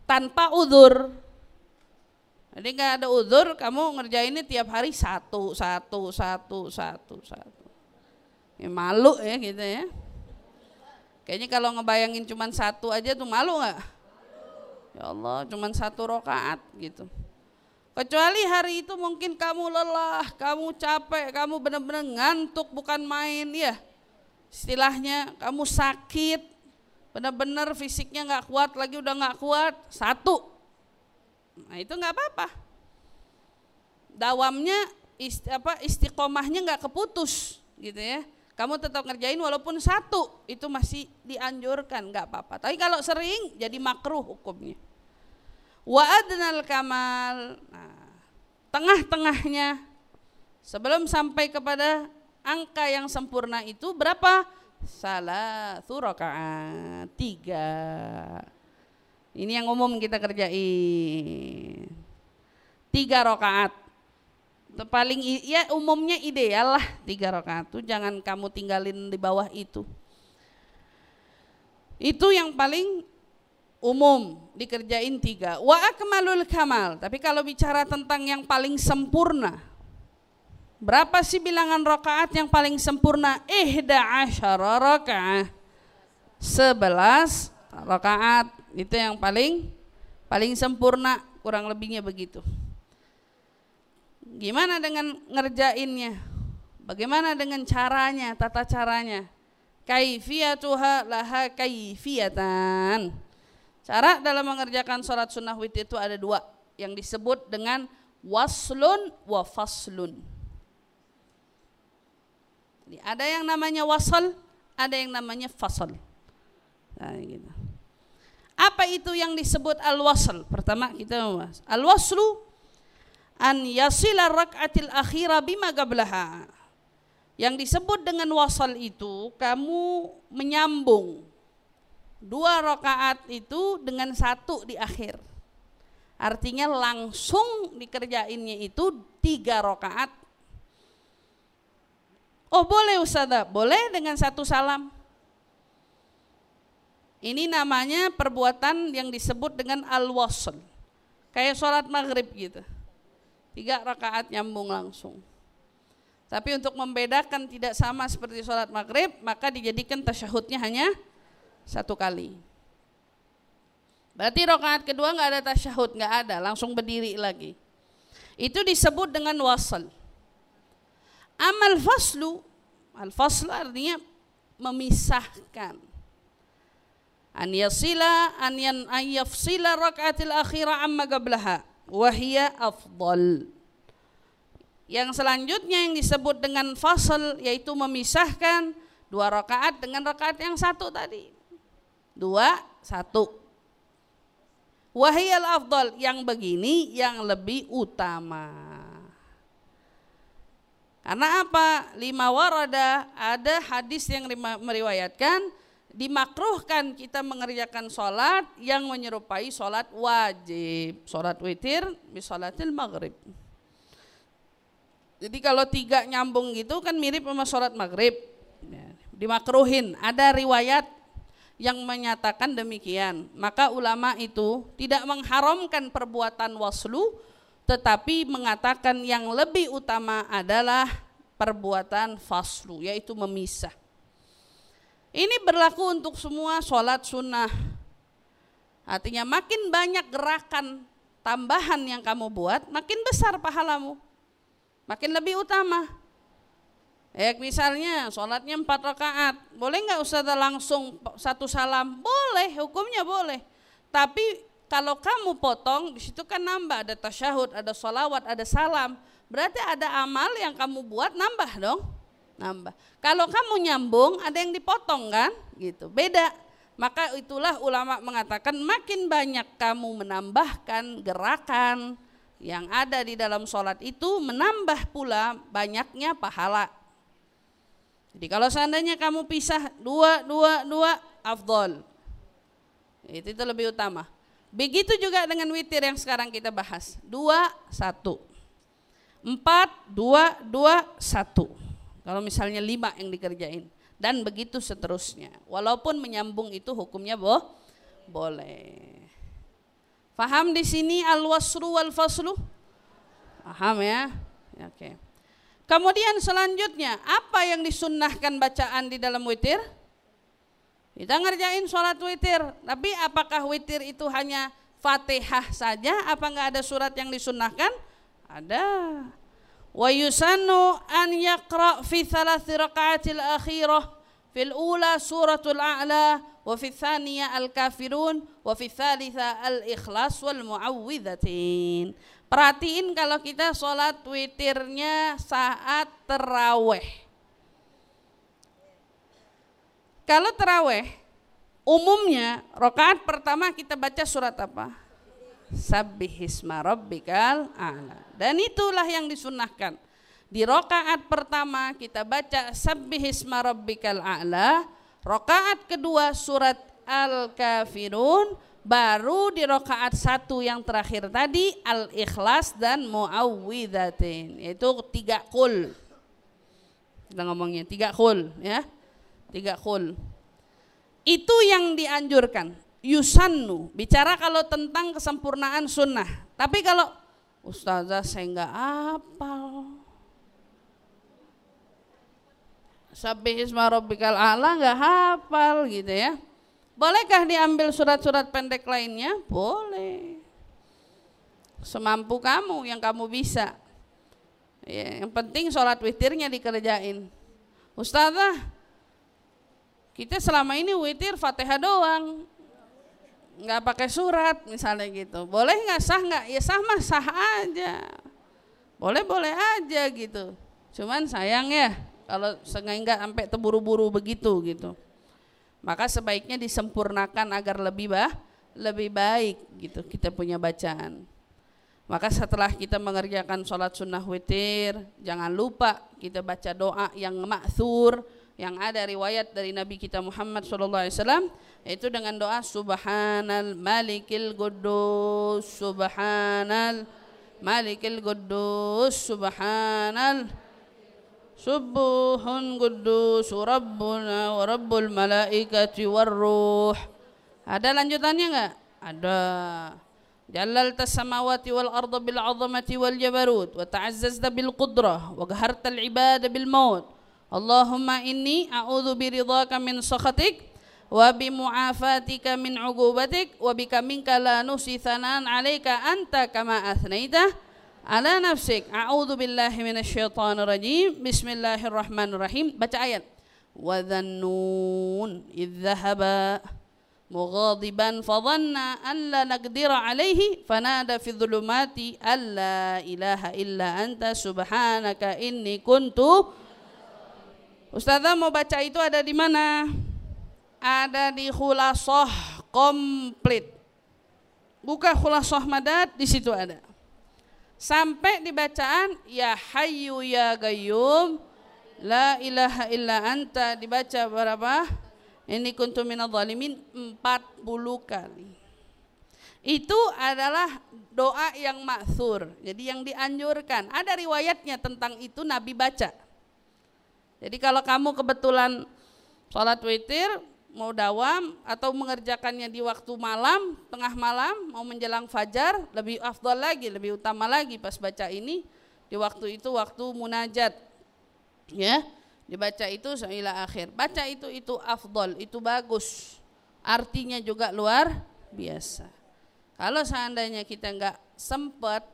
tanpa udur. Jadi nggak ada udur, kamu ngerjainnya tiap hari satu, satu, satu, satu, satu. Ya, malu ya gitu ya. Kayaknya kalau ngebayangin cuma satu aja tuh malu nggak? Ya Allah, cuma satu rokaat gitu. Kecuali hari itu mungkin kamu lelah, kamu capek, kamu benar-benar ngantuk bukan main ya. Istilahnya kamu sakit, benar-benar fisiknya nggak kuat lagi udah nggak kuat, satu Nah itu nggak apa-apa. Dawamnya ist, apa istiqomahnya nggak keputus gitu ya. Kamu tetap ngerjain walaupun satu itu masih dianjurkan nggak apa-apa. Tapi kalau sering jadi makruh hukumnya. Wa adnal kamal. Nah, tengah-tengahnya sebelum sampai kepada angka yang sempurna itu berapa? Salah rakaat tiga ini yang umum kita kerjain. Tiga rakaat. Paling ya umumnya ideal lah tiga rakaat tuh jangan kamu tinggalin di bawah itu. Itu yang paling umum dikerjain tiga. Wa akmalul kamal. Tapi kalau bicara tentang yang paling sempurna, berapa sih bilangan rakaat yang paling sempurna? Ihda asyara rakaat. Sebelas rakaat itu yang paling paling sempurna kurang lebihnya begitu. Gimana dengan ngerjainnya? Bagaimana dengan caranya, tata caranya? Kaifiyatuha laha kaifiyatan. Cara dalam mengerjakan sholat sunnah witir itu ada dua yang disebut dengan waslun wa faslun. Jadi ada yang namanya wasal, ada yang namanya fasal. Nah, gitu. Apa itu yang disebut al-wasl? Pertama kita membahas. Al-waslu an yasila rak'atil akhira bima gablaha. Yang disebut dengan wasal itu kamu menyambung dua rakaat itu dengan satu di akhir. Artinya langsung dikerjainnya itu tiga rakaat. Oh boleh Ustazah, boleh dengan satu salam. Ini namanya perbuatan yang disebut dengan al-wasl. Kayak sholat maghrib gitu. Tiga rakaat nyambung langsung. Tapi untuk membedakan tidak sama seperti sholat maghrib, maka dijadikan tasyahudnya hanya satu kali. Berarti rakaat kedua nggak ada tasyahud, nggak ada, langsung berdiri lagi. Itu disebut dengan wasl. Amal faslu, al faslu artinya memisahkan an yasila an yan an rakaatil akhira amma qablaha wa hiya afdal yang selanjutnya yang disebut dengan fasal yaitu memisahkan dua rakaat dengan rakaat yang satu tadi dua satu. Wahiyal afdal yang begini yang lebih utama. Karena apa? Lima warada ada hadis yang meriwayatkan dimakruhkan kita mengerjakan sholat yang menyerupai sholat wajib. Sholat witir sholatil maghrib. Jadi kalau tiga nyambung gitu kan mirip sama sholat maghrib. Ya, dimakruhin. Ada riwayat yang menyatakan demikian maka ulama itu tidak mengharamkan perbuatan waslu tetapi mengatakan yang lebih utama adalah perbuatan faslu yaitu memisah ini berlaku untuk semua sholat sunnah. Artinya makin banyak gerakan tambahan yang kamu buat, makin besar pahalamu. Makin lebih utama. Ya misalnya sholatnya empat rakaat, boleh nggak Ustaz langsung satu salam? Boleh, hukumnya boleh. Tapi kalau kamu potong, di situ kan nambah, ada tasyahud, ada sholawat, ada salam. Berarti ada amal yang kamu buat nambah dong nambah. Kalau kamu nyambung ada yang dipotong kan? Gitu. Beda. Maka itulah ulama mengatakan makin banyak kamu menambahkan gerakan yang ada di dalam sholat itu menambah pula banyaknya pahala. Jadi kalau seandainya kamu pisah dua, dua, dua, afdol. Itu, itu lebih utama. Begitu juga dengan witir yang sekarang kita bahas. Dua, satu. Empat, dua, dua, satu. Kalau misalnya lima yang dikerjain dan begitu seterusnya. Walaupun menyambung itu hukumnya boh boleh. Faham di sini al-wasru wal faslu? Paham ya? ya oke. Okay. Kemudian selanjutnya, apa yang disunnahkan bacaan di dalam witir? Kita ngerjain sholat witir, tapi apakah witir itu hanya fatihah saja? Apa nggak ada surat yang disunnahkan? Ada. Wa yusannu an yaqra fi thalathi raqa'atil akhirah fil ula suratul a'la wa fi thaniya al kafirun wa fi thalitha al ikhlas wal muawwidhatin. Perhatiin kalau kita sholat witirnya saat terawih Kalau terawih, umumnya rokaat pertama kita baca surat apa? Sabbihisma rabbikal a'la. Dan itulah yang disunahkan. Di rokaat pertama kita baca Sabbihisma rabbikal a'la. Rokaat kedua surat Al-Kafirun. Baru di rokaat satu yang terakhir tadi Al-Ikhlas dan Mu'awwidhatin. Itu tiga kul. Kita ngomongnya tiga kul ya tiga khul. Itu yang dianjurkan. Yusannu, bicara kalau tentang kesempurnaan sunnah. Tapi kalau Ustazah saya nggak hafal. Sabih isma rabbikal a'la nggak hafal gitu ya. Bolehkah diambil surat-surat pendek lainnya? Boleh. Semampu kamu yang kamu bisa. Ya, yang penting sholat witirnya dikerjain. Ustazah, kita selama ini witir fatihah doang. Nggak pakai surat misalnya gitu. Boleh nggak sah nggak? Ya sah mah sah aja. Boleh boleh aja gitu. Cuman sayang ya kalau nggak sampai terburu-buru begitu gitu. Maka sebaiknya disempurnakan agar lebih bah, lebih baik gitu kita punya bacaan. Maka setelah kita mengerjakan sholat sunnah witir, jangan lupa kita baca doa yang maksur, yang ada riwayat dari Nabi kita Muhammad wasallam yaitu dengan doa subhanal malikil quddus subhanal malikil quddus subhanal subuhun quddus rabbuna wa rabbul malaikati warruh ada lanjutannya enggak ada جللت السماوات والأرض بالعظمة والجبروت وتعززت بالقدرة وقهرت العباد بالموت Allahumma inni a'udzu biridhaka min sakhatik wa bi mu'afatika min 'uqubatik wa bika minka la nusi thanan 'alaika anta kama athnaita ala nafsik a'udzu billahi minasyaitonir rajim bismillahirrahmanirrahim baca ayat wa dhannun idzahaba mughadiban fa dhanna an la naqdira alayhi fanada fi dhulumati alla ilaha illa anta subhanaka inni kuntu Ustazah mau baca itu ada di mana? Ada di khulasah komplit. Buka khulasah madat di situ ada. Sampai di bacaan ya hayyu ya gayyum la ilaha illa anta dibaca berapa? Ini kuntu minadh zalimin 40 kali. Itu adalah doa yang maksur. Jadi yang dianjurkan. Ada riwayatnya tentang itu Nabi baca. Jadi kalau kamu kebetulan sholat witir, mau dawam atau mengerjakannya di waktu malam, tengah malam, mau menjelang fajar, lebih afdal lagi, lebih utama lagi pas baca ini di waktu itu waktu munajat. Ya, dibaca itu sampai akhir. Baca itu itu afdal, itu bagus. Artinya juga luar biasa. Kalau seandainya kita enggak sempat,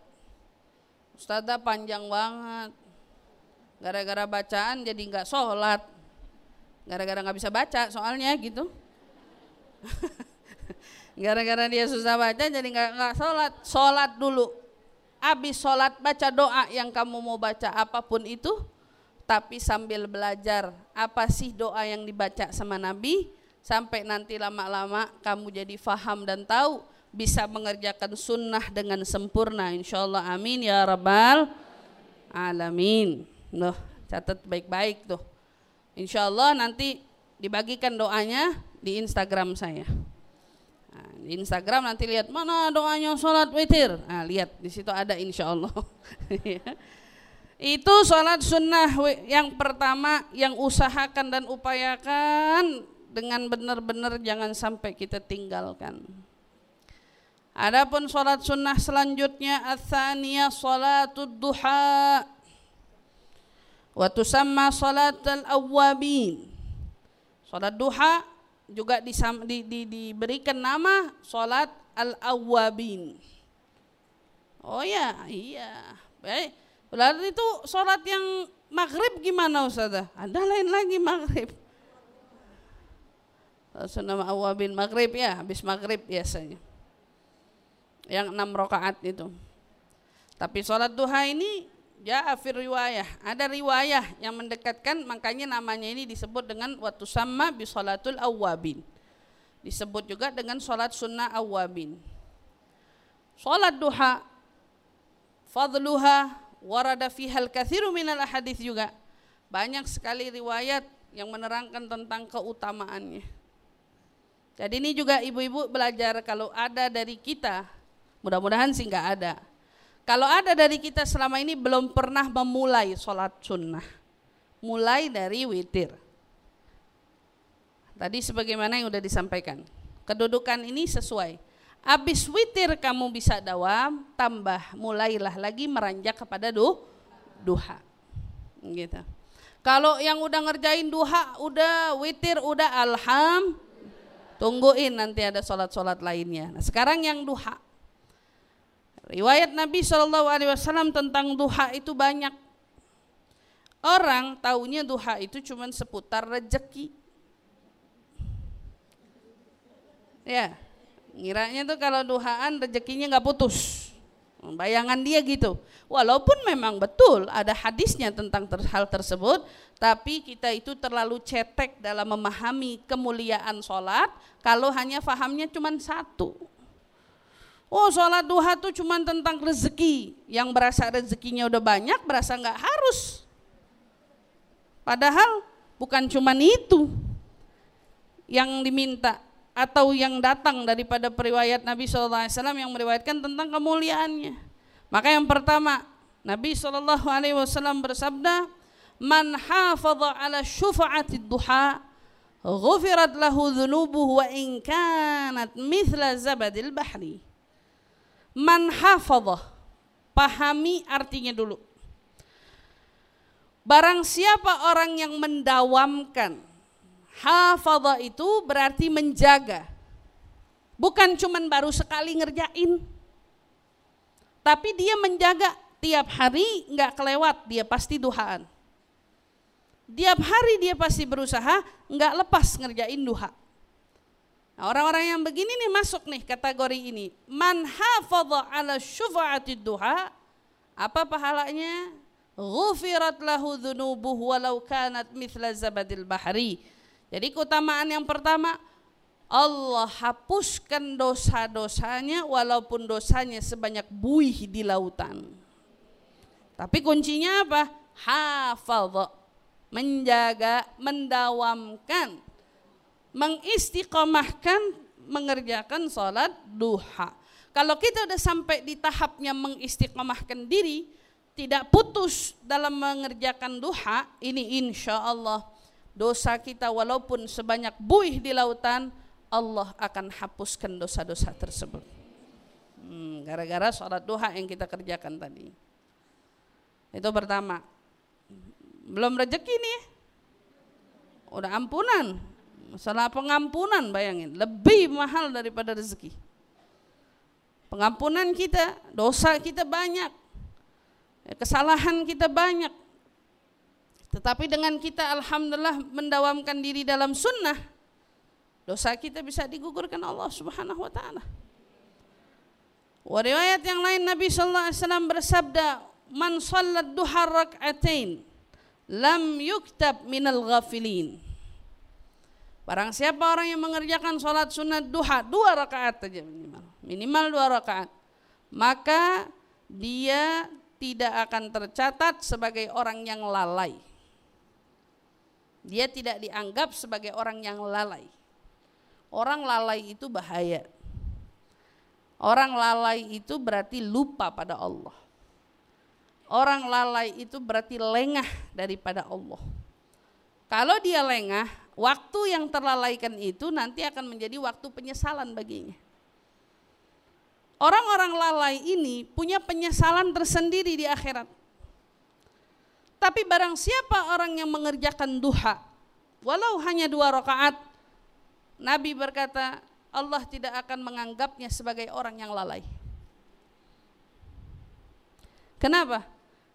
Ustazah panjang banget, gara-gara bacaan jadi nggak sholat gara-gara nggak bisa baca soalnya gitu. Gara-gara dia susah baca jadi nggak nggak sholat. Sholat dulu. Habis sholat baca doa yang kamu mau baca apa pun itu tapi sambil belajar apa sih doa yang dibaca sama Nabi sampai nanti lama-lama kamu jadi faham dan tahu bisa mengerjakan sunnah dengan sempurna. Insyaallah amin ya rabbal alamin. Loh, catat baik-baik tuh. Insya Allah nanti dibagikan doanya di Instagram saya. Nah, di Instagram nanti lihat mana doanya sholat witir. Nah, lihat di situ ada insya Allah. Itu sholat sunnah yang pertama yang usahakan dan upayakan dengan benar-benar jangan sampai kita tinggalkan. Adapun salat sunnah selanjutnya ats-tsaniyah salatud duha. Wa tusamma salatul awwabin. Salat duha juga disam, di, di, diberikan nama salat al-awwabin. Oh ya, iya. Baik. Lalu itu salat yang maghrib gimana Ustazah? Ada lain lagi maghrib. Sunnah awwabin maghrib ya, habis maghrib biasanya yang enam rakaat itu. Tapi sholat duha ini ya afir riwayah. Ada riwayah yang mendekatkan makanya namanya ini disebut dengan waktu sama bi sholatul awabin. Disebut juga dengan sholat sunnah awabin. Sholat duha fadluha warada fihal kathiru minal hadis juga. Banyak sekali riwayat yang menerangkan tentang keutamaannya. Jadi ini juga ibu-ibu belajar kalau ada dari kita Mudah-mudahan sih nggak ada. Kalau ada dari kita selama ini belum pernah memulai sholat sunnah. Mulai dari witir. Tadi sebagaimana yang sudah disampaikan. Kedudukan ini sesuai. Habis witir kamu bisa dawam, tambah mulailah lagi meranjak kepada du, duha. Gitu. Kalau yang udah ngerjain duha, udah witir, udah alham, tungguin nanti ada sholat-sholat lainnya. Nah sekarang yang duha, Riwayat Nabi Shallallahu Alaihi Wasallam tentang duha itu banyak. Orang taunya duha itu cuma seputar rejeki. Ya, ngiranya tuh kalau duhaan rezekinya nggak putus. Bayangan dia gitu. Walaupun memang betul ada hadisnya tentang hal tersebut, tapi kita itu terlalu cetek dalam memahami kemuliaan sholat kalau hanya fahamnya cuma satu. Oh sholat duha tuh cuma tentang rezeki. Yang berasa rezekinya udah banyak, berasa nggak harus. Padahal bukan cuma itu yang diminta atau yang datang daripada periwayat Nabi SAW yang meriwayatkan tentang kemuliaannya. Maka yang pertama Nabi SAW bersabda, Man hafadha ala syufa'atid duha ghufirat lahu dhunubuhu wa in kanat mithla zabadil bahri Man hafadhah. Pahami artinya dulu. Barang siapa orang yang mendawamkan. Hafadhah itu berarti menjaga. Bukan cuman baru sekali ngerjain. Tapi dia menjaga tiap hari nggak kelewat, dia pasti duhaan. Tiap hari dia pasti berusaha nggak lepas ngerjain duha. Nah, orang-orang yang begini nih masuk nih kategori ini. Man hafadha ala syufa'atid duha. Apa pahalanya? Ghufirat lahu dhunubuh walau kanat mithla zabadil bahri. Jadi keutamaan yang pertama, Allah hapuskan dosa-dosanya walaupun dosanya sebanyak buih di lautan. Tapi kuncinya apa? Hafadha. Menjaga, mendawamkan mengistiqomahkan mengerjakan sholat duha. Kalau kita udah sampai di tahapnya mengistiqomahkan diri, tidak putus dalam mengerjakan duha, ini insya Allah dosa kita walaupun sebanyak buih di lautan, Allah akan hapuskan dosa-dosa tersebut. Hmm, gara-gara sholat duha yang kita kerjakan tadi. Itu pertama. Belum rezeki nih. Udah ampunan, Masalah pengampunan bayangin, lebih mahal daripada rezeki. Pengampunan kita, dosa kita banyak. Ya, kesalahan kita banyak. Tetapi dengan kita alhamdulillah mendawamkan diri dalam sunnah, dosa kita bisa digugurkan Allah Subhanahu wa taala. Riwayat yang lain Nabi sallallahu alaihi wasallam bersabda, "Man shallat duha rak'atain lam yuktab minal ghafilin." Barang siapa orang yang mengerjakan sholat sunat duha dua rakaat saja minimal, minimal dua rakaat, maka dia tidak akan tercatat sebagai orang yang lalai. Dia tidak dianggap sebagai orang yang lalai. Orang lalai itu bahaya. Orang lalai itu berarti lupa pada Allah. Orang lalai itu berarti lengah daripada Allah. Kalau dia lengah, waktu yang terlalaikan itu nanti akan menjadi waktu penyesalan baginya. orang-orang lalai ini punya penyesalan tersendiri di akhirat. Tapi barang siapa orang yang mengerjakan duha, walau hanya dua rakaat, Nabi berkata, Allah tidak akan menganggapnya sebagai orang yang lalai. Kenapa?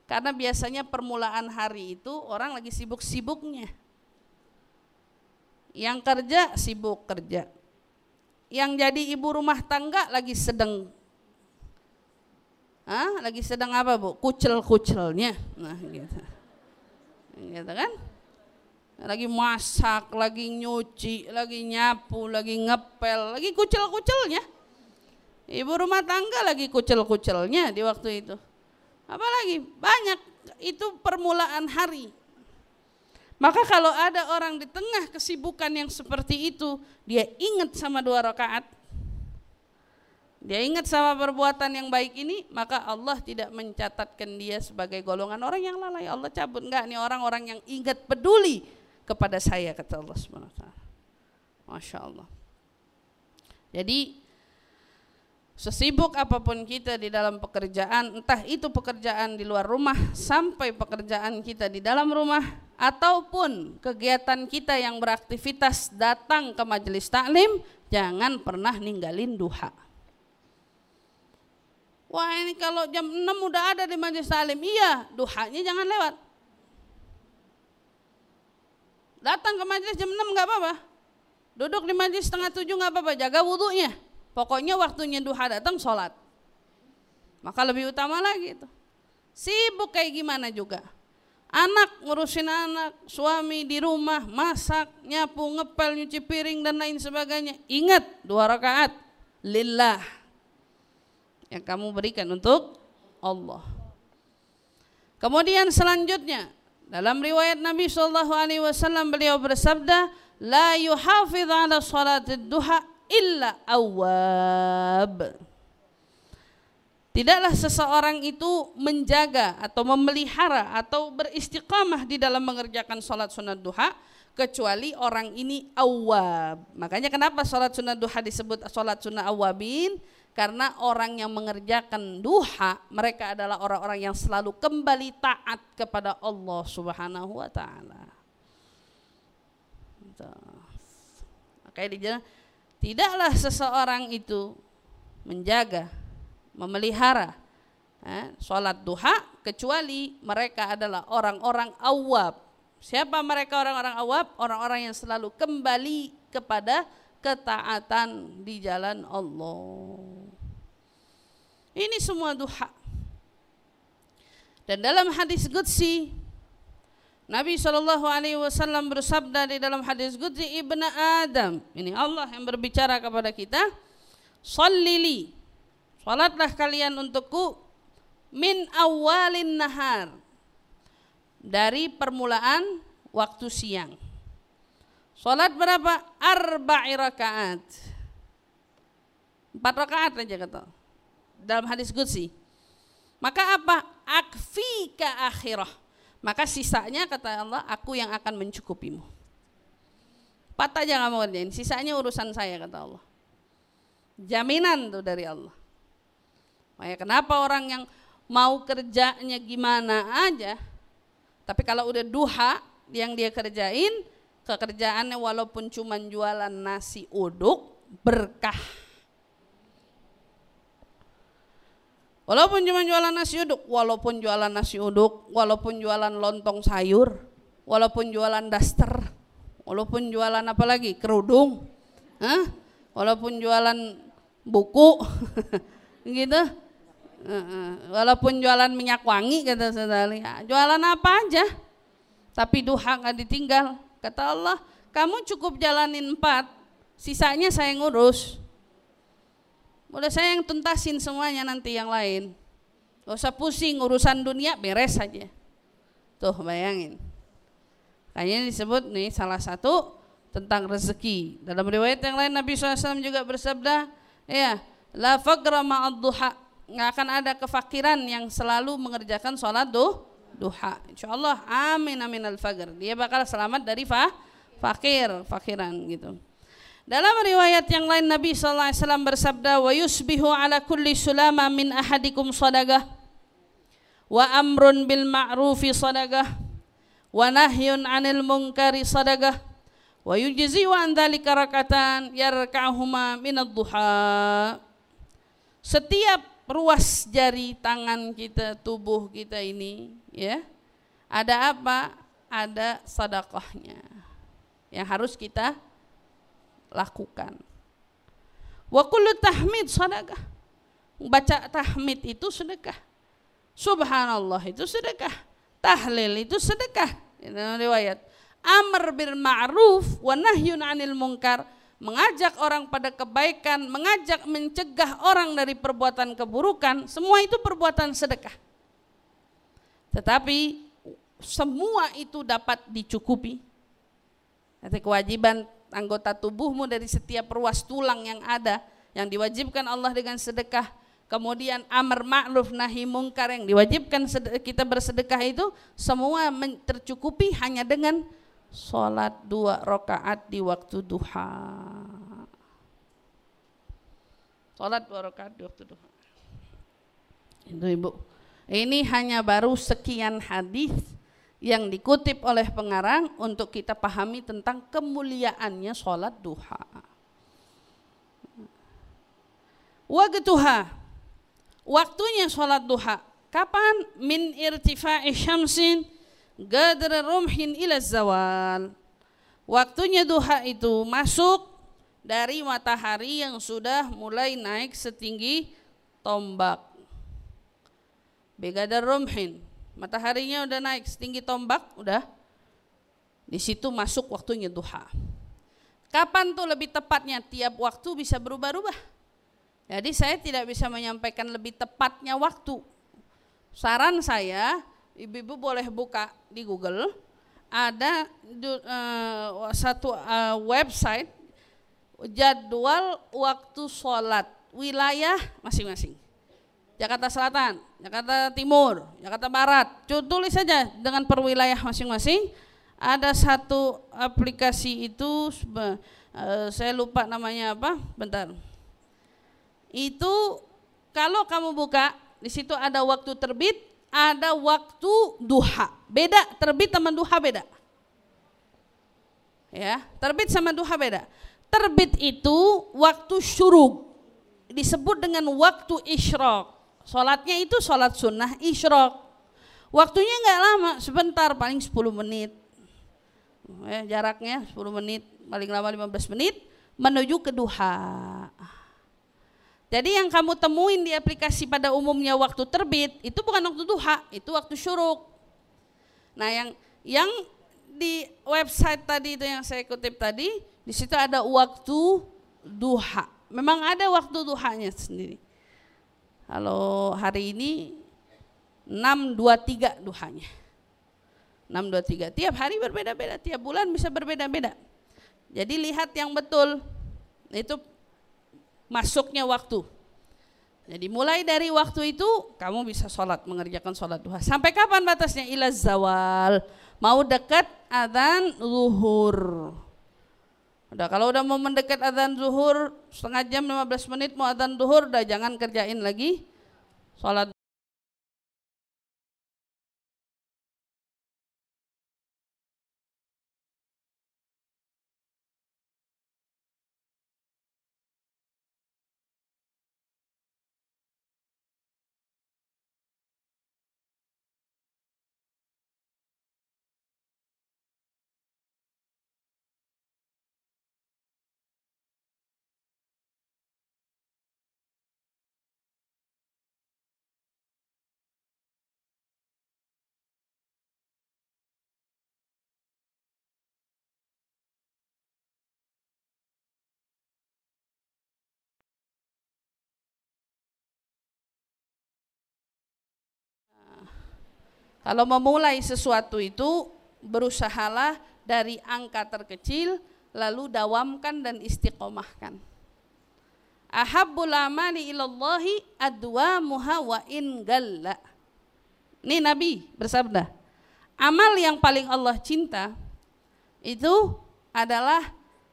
Karena biasanya permulaan hari itu orang lagi sibuk-sibuknya. Yang kerja sibuk kerja. Yang jadi ibu rumah tangga lagi sedang Hah? lagi sedang apa bu? Kucel-kucelnya. Nah gitu. Gitu kan? Lagi masak, lagi nyuci, lagi nyapu, lagi ngepel, lagi kucel-kucelnya. Ibu rumah tangga lagi kucel-kucelnya di waktu itu. Apalagi banyak itu permulaan hari. Maka kalau ada orang di tengah kesibukan yang seperti itu, dia ingat sama dua rakaat. Dia ingat sama perbuatan yang baik ini, maka Allah tidak mencatatkan dia sebagai golongan orang yang lalai. Allah cabut enggak nih orang-orang yang ingat peduli kepada saya kata Allah SWT. Masya Allah. Jadi Sesibuk apa pun kita di dalam pekerjaan, entah itu pekerjaan di luar rumah sampai pekerjaan kita di dalam rumah ataupun kegiatan kita yang beraktivitas datang ke majelis taklim, jangan pernah ninggalin duha. Wah ini kalau jam 6 udah ada di majelis taklim, iya duhanya jangan lewat. Datang ke majelis jam 6 nggak apa-apa. Duduk di majelis setengah tujuh nggak apa-apa, jaga wudhunya Pokoknya waktunya duha datang sholat. Maka lebih utama lagi itu. Sibuk kayak gimana juga. Anak ngurusin anak, suami di rumah, masak, nyapu, ngepel, nyuci piring dan lain sebagainya. Ingat dua rakaat lillah yang kamu berikan untuk Allah. Kemudian selanjutnya dalam riwayat Nabi Shallallahu Alaihi Wasallam beliau bersabda, la yuhafidh ala salat duha illa awab. Tidaklah seseorang itu menjaga atau memelihara atau beristiqamah di dalam mengerjakan sholat sunat duha kecuali orang ini awab. Makanya kenapa sholat sunat duha disebut sholat sunat awabin? Karena orang yang mengerjakan duha mereka adalah orang-orang yang selalu kembali taat kepada Allah Subhanahu wa taala. Makanya dijelaskan Tidaklah seseorang itu menjaga, memelihara eh, sholat duha kecuali mereka adalah orang-orang awab. Siapa mereka orang-orang awab? Orang-orang yang selalu kembali kepada ketaatan di jalan Allah. Ini semua duha. Dan dalam hadis Qudsi Nabi Shallallahu Alaihi Wasallam bersabda di dalam hadis Qudsi ibnu Adam. Ini Allah yang berbicara kepada kita. Sallili, salatlah kalian untukku min awalin nahar dari permulaan waktu siang. Salat berapa? Arba'i rakaat. Empat rakaat aja kata. Dalam hadis Qudsi. Maka apa? Akfika akhirah maka sisanya kata Allah, aku yang akan mencukupimu. Empat aja mau kerjain, sisanya urusan saya kata Allah. Jaminan tuh dari Allah. Makanya kenapa orang yang mau kerjanya gimana aja, tapi kalau udah duha yang dia kerjain, kekerjaannya walaupun cuma jualan nasi uduk, berkah. Walaupun cuma jualan nasi uduk, walaupun jualan nasi uduk, walaupun jualan lontong sayur, walaupun jualan daster, walaupun jualan apa lagi kerudung, walaupun jualan buku, gitu, walaupun jualan minyak wangi kata saudara, ya, jualan apa aja, tapi duha nggak ditinggal. Kata Allah, kamu cukup jalanin empat, sisanya saya ngurus. Udah saya yang tuntasin semuanya nanti yang lain. Gak usah pusing urusan dunia beres saja. Tuh bayangin. Kayaknya disebut nih salah satu tentang rezeki. Dalam riwayat yang lain Nabi SAW juga bersabda, ya, la fagra duha. Nggak akan ada kefakiran yang selalu mengerjakan sholat duh, duha. Insya Allah, amin amin al fagr. Dia bakal selamat dari fa, fakir, fakiran gitu. Dalam riwayat yang lain Nabi wasallam bersabda wa yusbihu ala kulli sulama min ahadikum sadaqah wa amrun bil ma'rufi sadaqah wa nahyun 'anil munkari sadaqah wa yujzi wa an dzalika rakatan yarka'uhuma min ad-duha setiap ruas jari tangan kita tubuh kita ini ya ada apa ada sedekahnya yang harus kita lakukan. Wa kullu tahmid sedekah. Baca tahmid itu sedekah. Subhanallah itu sedekah. Tahlil itu sedekah. Itu riwayat. Amr bil ma'ruf wa nahyun 'anil munkar. Mengajak orang pada kebaikan, mengajak mencegah orang dari perbuatan keburukan, semua itu perbuatan sedekah. Tetapi semua itu dapat dicukupi. Nanti kewajiban anggota tubuhmu dari setiap ruas tulang yang ada yang diwajibkan Allah dengan sedekah kemudian amar ma'ruf nahi mungkar yang diwajibkan kita bersedekah itu semua tercukupi hanya dengan sholat dua rakaat di waktu duha sholat dua rakaat di waktu duha itu ibu ini hanya baru sekian hadis yang dikutip oleh pengarang untuk kita pahami tentang kemuliaannya sholat duha. Waktuha, waktunya sholat duha. Kapan? Min irtifa'i syamsin gadra rumhin ila zawal. Waktunya duha itu masuk dari matahari yang sudah mulai naik setinggi tombak. Begadar rumhin, mataharinya udah naik setinggi tombak, udah di situ masuk waktunya duha. Kapan tuh lebih tepatnya? Tiap waktu bisa berubah-ubah. Jadi saya tidak bisa menyampaikan lebih tepatnya waktu. Saran saya, ibu-ibu boleh buka di Google, ada uh, satu uh, website jadwal waktu sholat wilayah masing-masing. Jakarta Selatan, Jakarta Timur, Jakarta Barat. Tulis saja dengan perwilayah masing-masing. Ada satu aplikasi itu uh, saya lupa namanya apa, bentar. Itu kalau kamu buka di situ ada waktu terbit, ada waktu duha. Beda, terbit sama duha beda. Ya, terbit sama duha beda. Terbit itu waktu syuruk. Disebut dengan waktu isyrok Sholatnya itu sholat sunnah isyrok. Waktunya nggak lama, sebentar paling 10 menit. Ya, jaraknya 10 menit, paling lama 15 menit menuju ke duha. Jadi yang kamu temuin di aplikasi pada umumnya waktu terbit itu bukan waktu duha, itu waktu syuruk. Nah, yang yang di website tadi itu yang saya kutip tadi, di situ ada waktu duha. Memang ada waktu duhanya sendiri. Kalau hari ini 623 duhanya. 623. Tiap hari berbeda-beda, tiap bulan bisa berbeda-beda. Jadi lihat yang betul. Itu masuknya waktu. Jadi mulai dari waktu itu kamu bisa sholat, mengerjakan sholat duha. Sampai kapan batasnya? Ila zawal. Mau dekat adzan zuhur. Udah kalau udah mau mendekat adzan zuhur setengah jam 15 menit mau adzan zuhur udah jangan kerjain lagi sholat Kalau memulai sesuatu itu berusahalah dari angka terkecil lalu dawamkan dan istiqomahkan. Ahabbul amali ilallahi adwamuha wa in galla. Ini Nabi bersabda, amal yang paling Allah cinta itu adalah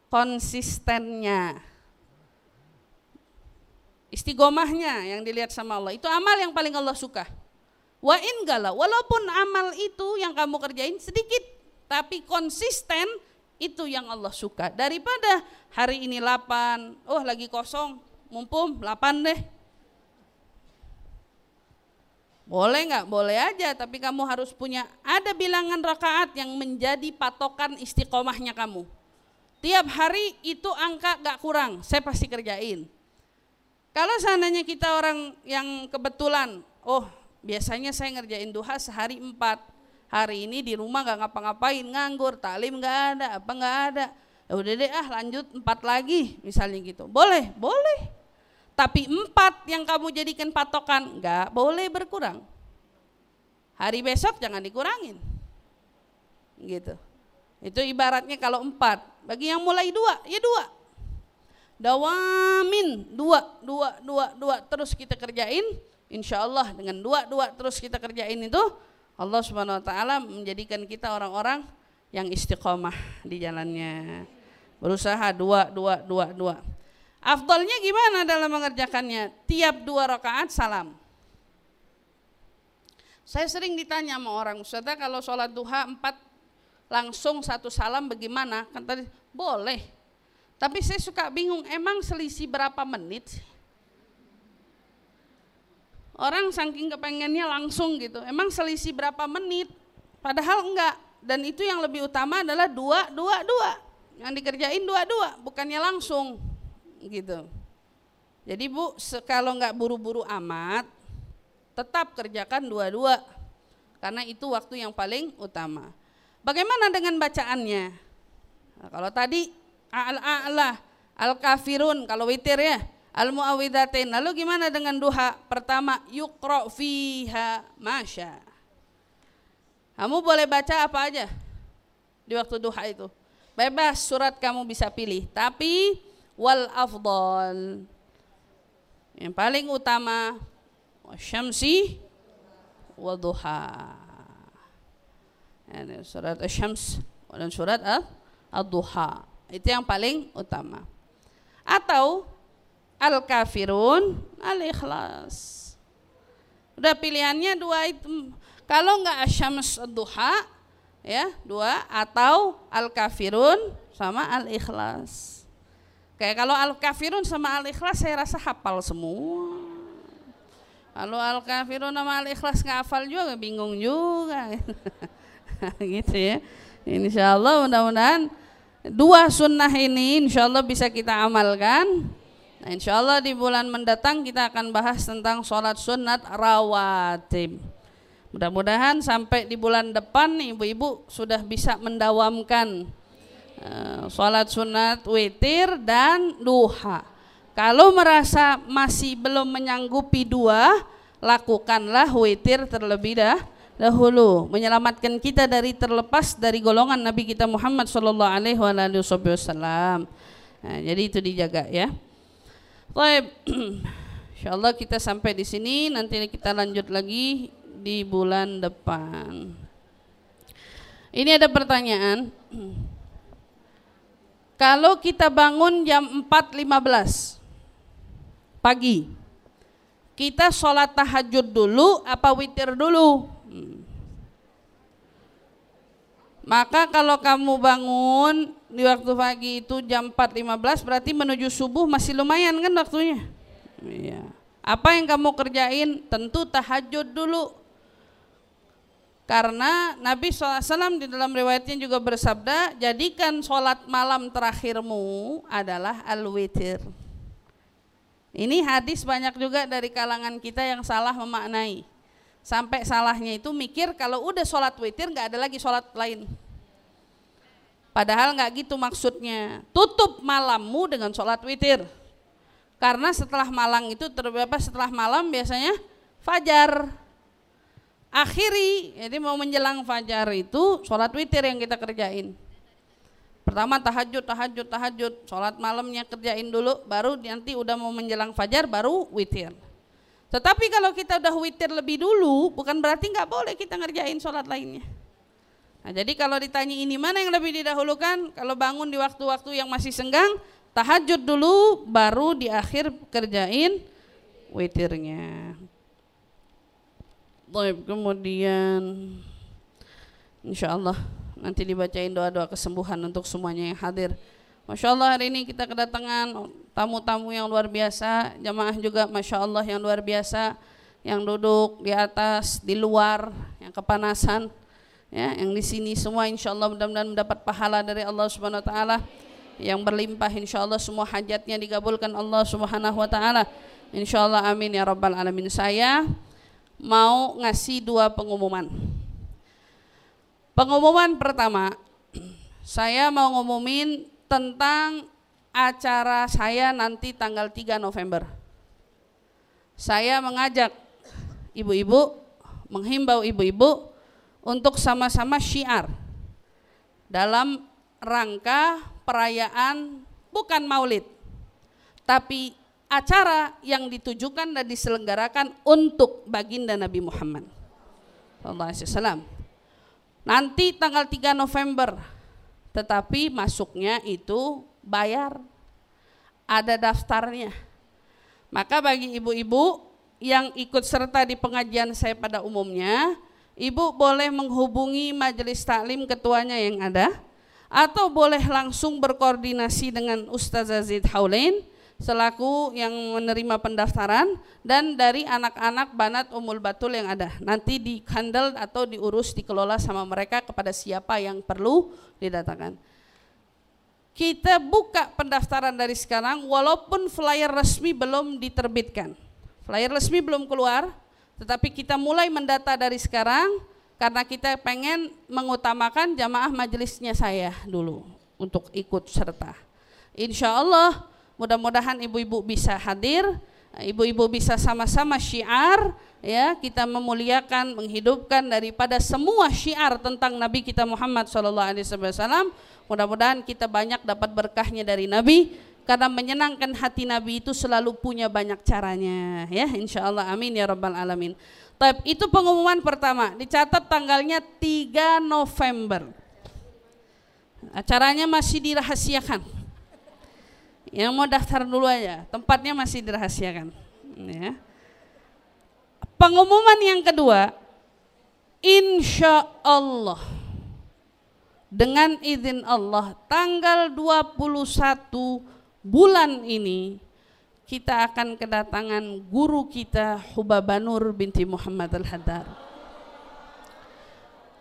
konsistennya. Istiqomahnya yang dilihat sama Allah. Itu amal yang paling Allah suka. Wa in gala, walaupun amal itu yang kamu kerjain sedikit, tapi konsisten itu yang Allah suka. Daripada hari ini 8, oh lagi kosong, mumpung 8 deh. Boleh nggak? Boleh aja, tapi kamu harus punya ada bilangan rakaat yang menjadi patokan istiqomahnya kamu. Tiap hari itu angka gak kurang, saya pasti kerjain. Kalau seandainya kita orang yang kebetulan, oh biasanya saya ngerjain duha sehari empat, hari ini di rumah gak ngapa-ngapain, nganggur, talim gak ada, apa gak ada. Ya udah deh ah lanjut empat lagi misalnya gitu. Boleh, boleh. Tapi empat yang kamu jadikan patokan gak boleh berkurang. Hari besok jangan dikurangin. Gitu. Itu ibaratnya kalau empat. Bagi yang mulai dua, ya dua. Dawamin, dua, dua, dua, dua. Terus kita kerjain. Insya Allah dengan dua, dua terus kita kerjain itu. Allah subhanahu wa ta'ala menjadikan kita orang-orang yang istiqomah di jalannya. Berusaha dua, dua, dua, dua. Afdolnya gimana dalam mengerjakannya? Tiap dua rakaat salam. Saya sering ditanya sama orang, Ustazah kalau sholat duha empat langsung satu salam bagaimana? Kan tadi boleh. Tapi saya suka bingung, emang selisih berapa menit Orang saking kepengennya langsung gitu, emang selisih berapa menit? Padahal enggak. Dan itu yang lebih utama adalah dua, dua, dua. Yang dikerjain dua, dua, bukannya langsung gitu. Jadi bu, kalau enggak buru-buru amat, tetap kerjakan dua-dua. Karena itu waktu yang paling utama. Bagaimana dengan bacaannya? Nah, kalau tadi al-a'la, al-kafirun kalau witir ya, al-muawwidatain. Lalu gimana dengan duha? Pertama, yuqra fiha masya. Kamu boleh baca apa aja di waktu duha itu. Bebas surat kamu bisa pilih, tapi wal afdal. Yang paling utama syamsi wa duha surat Asy-Syams dan surat Ad-Duha. Itu yang paling utama. Atau Al-Kafirun, Al-Ikhlas. Udah pilihannya dua itu. Kalau enggak Asy-Syams Ad-Duha ya, dua atau Al-Kafirun sama Al-Ikhlas. Kayak kalau Al-Kafirun sama Al-Ikhlas saya rasa hafal semua. Kalau Al-Kafirun sama Al-Ikhlas nggak hafal juga bingung juga. gitu ya. Insya Allah mudah-mudahan dua sunnah ini insya Allah bisa kita amalkan. Nah, insya Allah di bulan mendatang kita akan bahas tentang sholat sunat rawatib. Mudah-mudahan sampai di bulan depan ibu-ibu sudah bisa mendawamkan uh, sholat sunat witir dan duha. Kalau merasa masih belum menyanggupi dua, lakukanlah witir terlebih dahulu dahulu menyelamatkan kita dari terlepas dari golongan Nabi kita Muhammad sallallahu alaihi wasallam. Nah, jadi itu dijaga ya. Baik. Insyaallah kita sampai di sini nanti kita lanjut lagi di bulan depan. Ini ada pertanyaan. Kalau kita bangun jam 4.15 pagi, kita sholat tahajud dulu apa witir dulu? Maka kalau kamu bangun di waktu pagi itu jam 4.15 berarti menuju subuh masih lumayan kan waktunya. Iya. Apa yang kamu kerjain? Tentu tahajud dulu. Karena Nabi SAW di dalam riwayatnya juga bersabda, jadikan sholat malam terakhirmu adalah al-witir. Ini hadis banyak juga dari kalangan kita yang salah memaknai sampai salahnya itu mikir kalau udah sholat witir nggak ada lagi sholat lain. Padahal nggak gitu maksudnya. Tutup malammu dengan sholat witir. Karena setelah malam itu terberapa setelah malam biasanya fajar. Akhiri, jadi mau menjelang fajar itu sholat witir yang kita kerjain. Pertama tahajud, tahajud, tahajud, sholat malamnya kerjain dulu, baru nanti udah mau menjelang fajar baru witir. Tetapi kalau kita udah witir lebih dulu, bukan berarti nggak boleh kita ngerjain sholat lainnya. Nah, jadi kalau ditanya ini mana yang lebih didahulukan? Kalau bangun di waktu-waktu yang masih senggang, tahajud dulu, baru di akhir kerjain witirnya. Baik, kemudian insya Allah nanti dibacain doa-doa kesembuhan untuk semuanya yang hadir. Masya Allah hari ini kita kedatangan tamu-tamu yang luar biasa, jamaah juga Masya Allah yang luar biasa, yang duduk di atas, di luar, yang kepanasan, ya, yang di sini semua Insya Allah mudah-mudahan mendapat pahala dari Allah Subhanahu Wa Taala yang berlimpah Insya Allah semua hajatnya digabulkan Allah Subhanahu Wa Taala. Insya Allah amin ya rabbal alamin. Saya mau ngasih dua pengumuman. Pengumuman pertama, saya mau ngumumin tentang acara saya nanti tanggal 3 November. Saya mengajak ibu-ibu, menghimbau ibu-ibu untuk sama-sama syiar dalam rangka perayaan bukan maulid, tapi acara yang ditujukan dan diselenggarakan untuk baginda Nabi Muhammad SAW. Nanti tanggal 3 November tetapi masuknya itu bayar. Ada daftarnya. Maka bagi ibu-ibu yang ikut serta di pengajian saya pada umumnya, ibu boleh menghubungi majelis taklim ketuanya yang ada atau boleh langsung berkoordinasi dengan Ustazah Zid Haulain selaku yang menerima pendaftaran dan dari anak-anak Banat Umul Batul yang ada. Nanti dikandel atau diurus dikelola sama mereka kepada siapa yang perlu didatangkan. Kita buka pendaftaran dari sekarang walaupun flyer resmi belum diterbitkan. Flyer resmi belum keluar, tetapi kita mulai mendata dari sekarang karena kita pengen mengutamakan jamaah majelisnya saya dulu untuk ikut serta. Insya Allah Mudah-mudahan ibu-ibu bisa hadir, ibu-ibu bisa sama-sama syiar ya, kita memuliakan, menghidupkan daripada semua syiar tentang Nabi kita Muhammad SAW. Mudah-mudahan kita banyak dapat berkahnya dari Nabi karena menyenangkan hati Nabi itu selalu punya banyak caranya ya insya Allah amin ya rabbal alamin. Tapi itu pengumuman pertama dicatat tanggalnya 3 November. Acaranya masih dirahasiakan yang mau daftar dulu aja, tempatnya masih dirahasiakan. Ya. Pengumuman yang kedua, insya Allah dengan izin Allah tanggal 21 bulan ini kita akan kedatangan guru kita Hubabanur binti Muhammad Al-Haddar.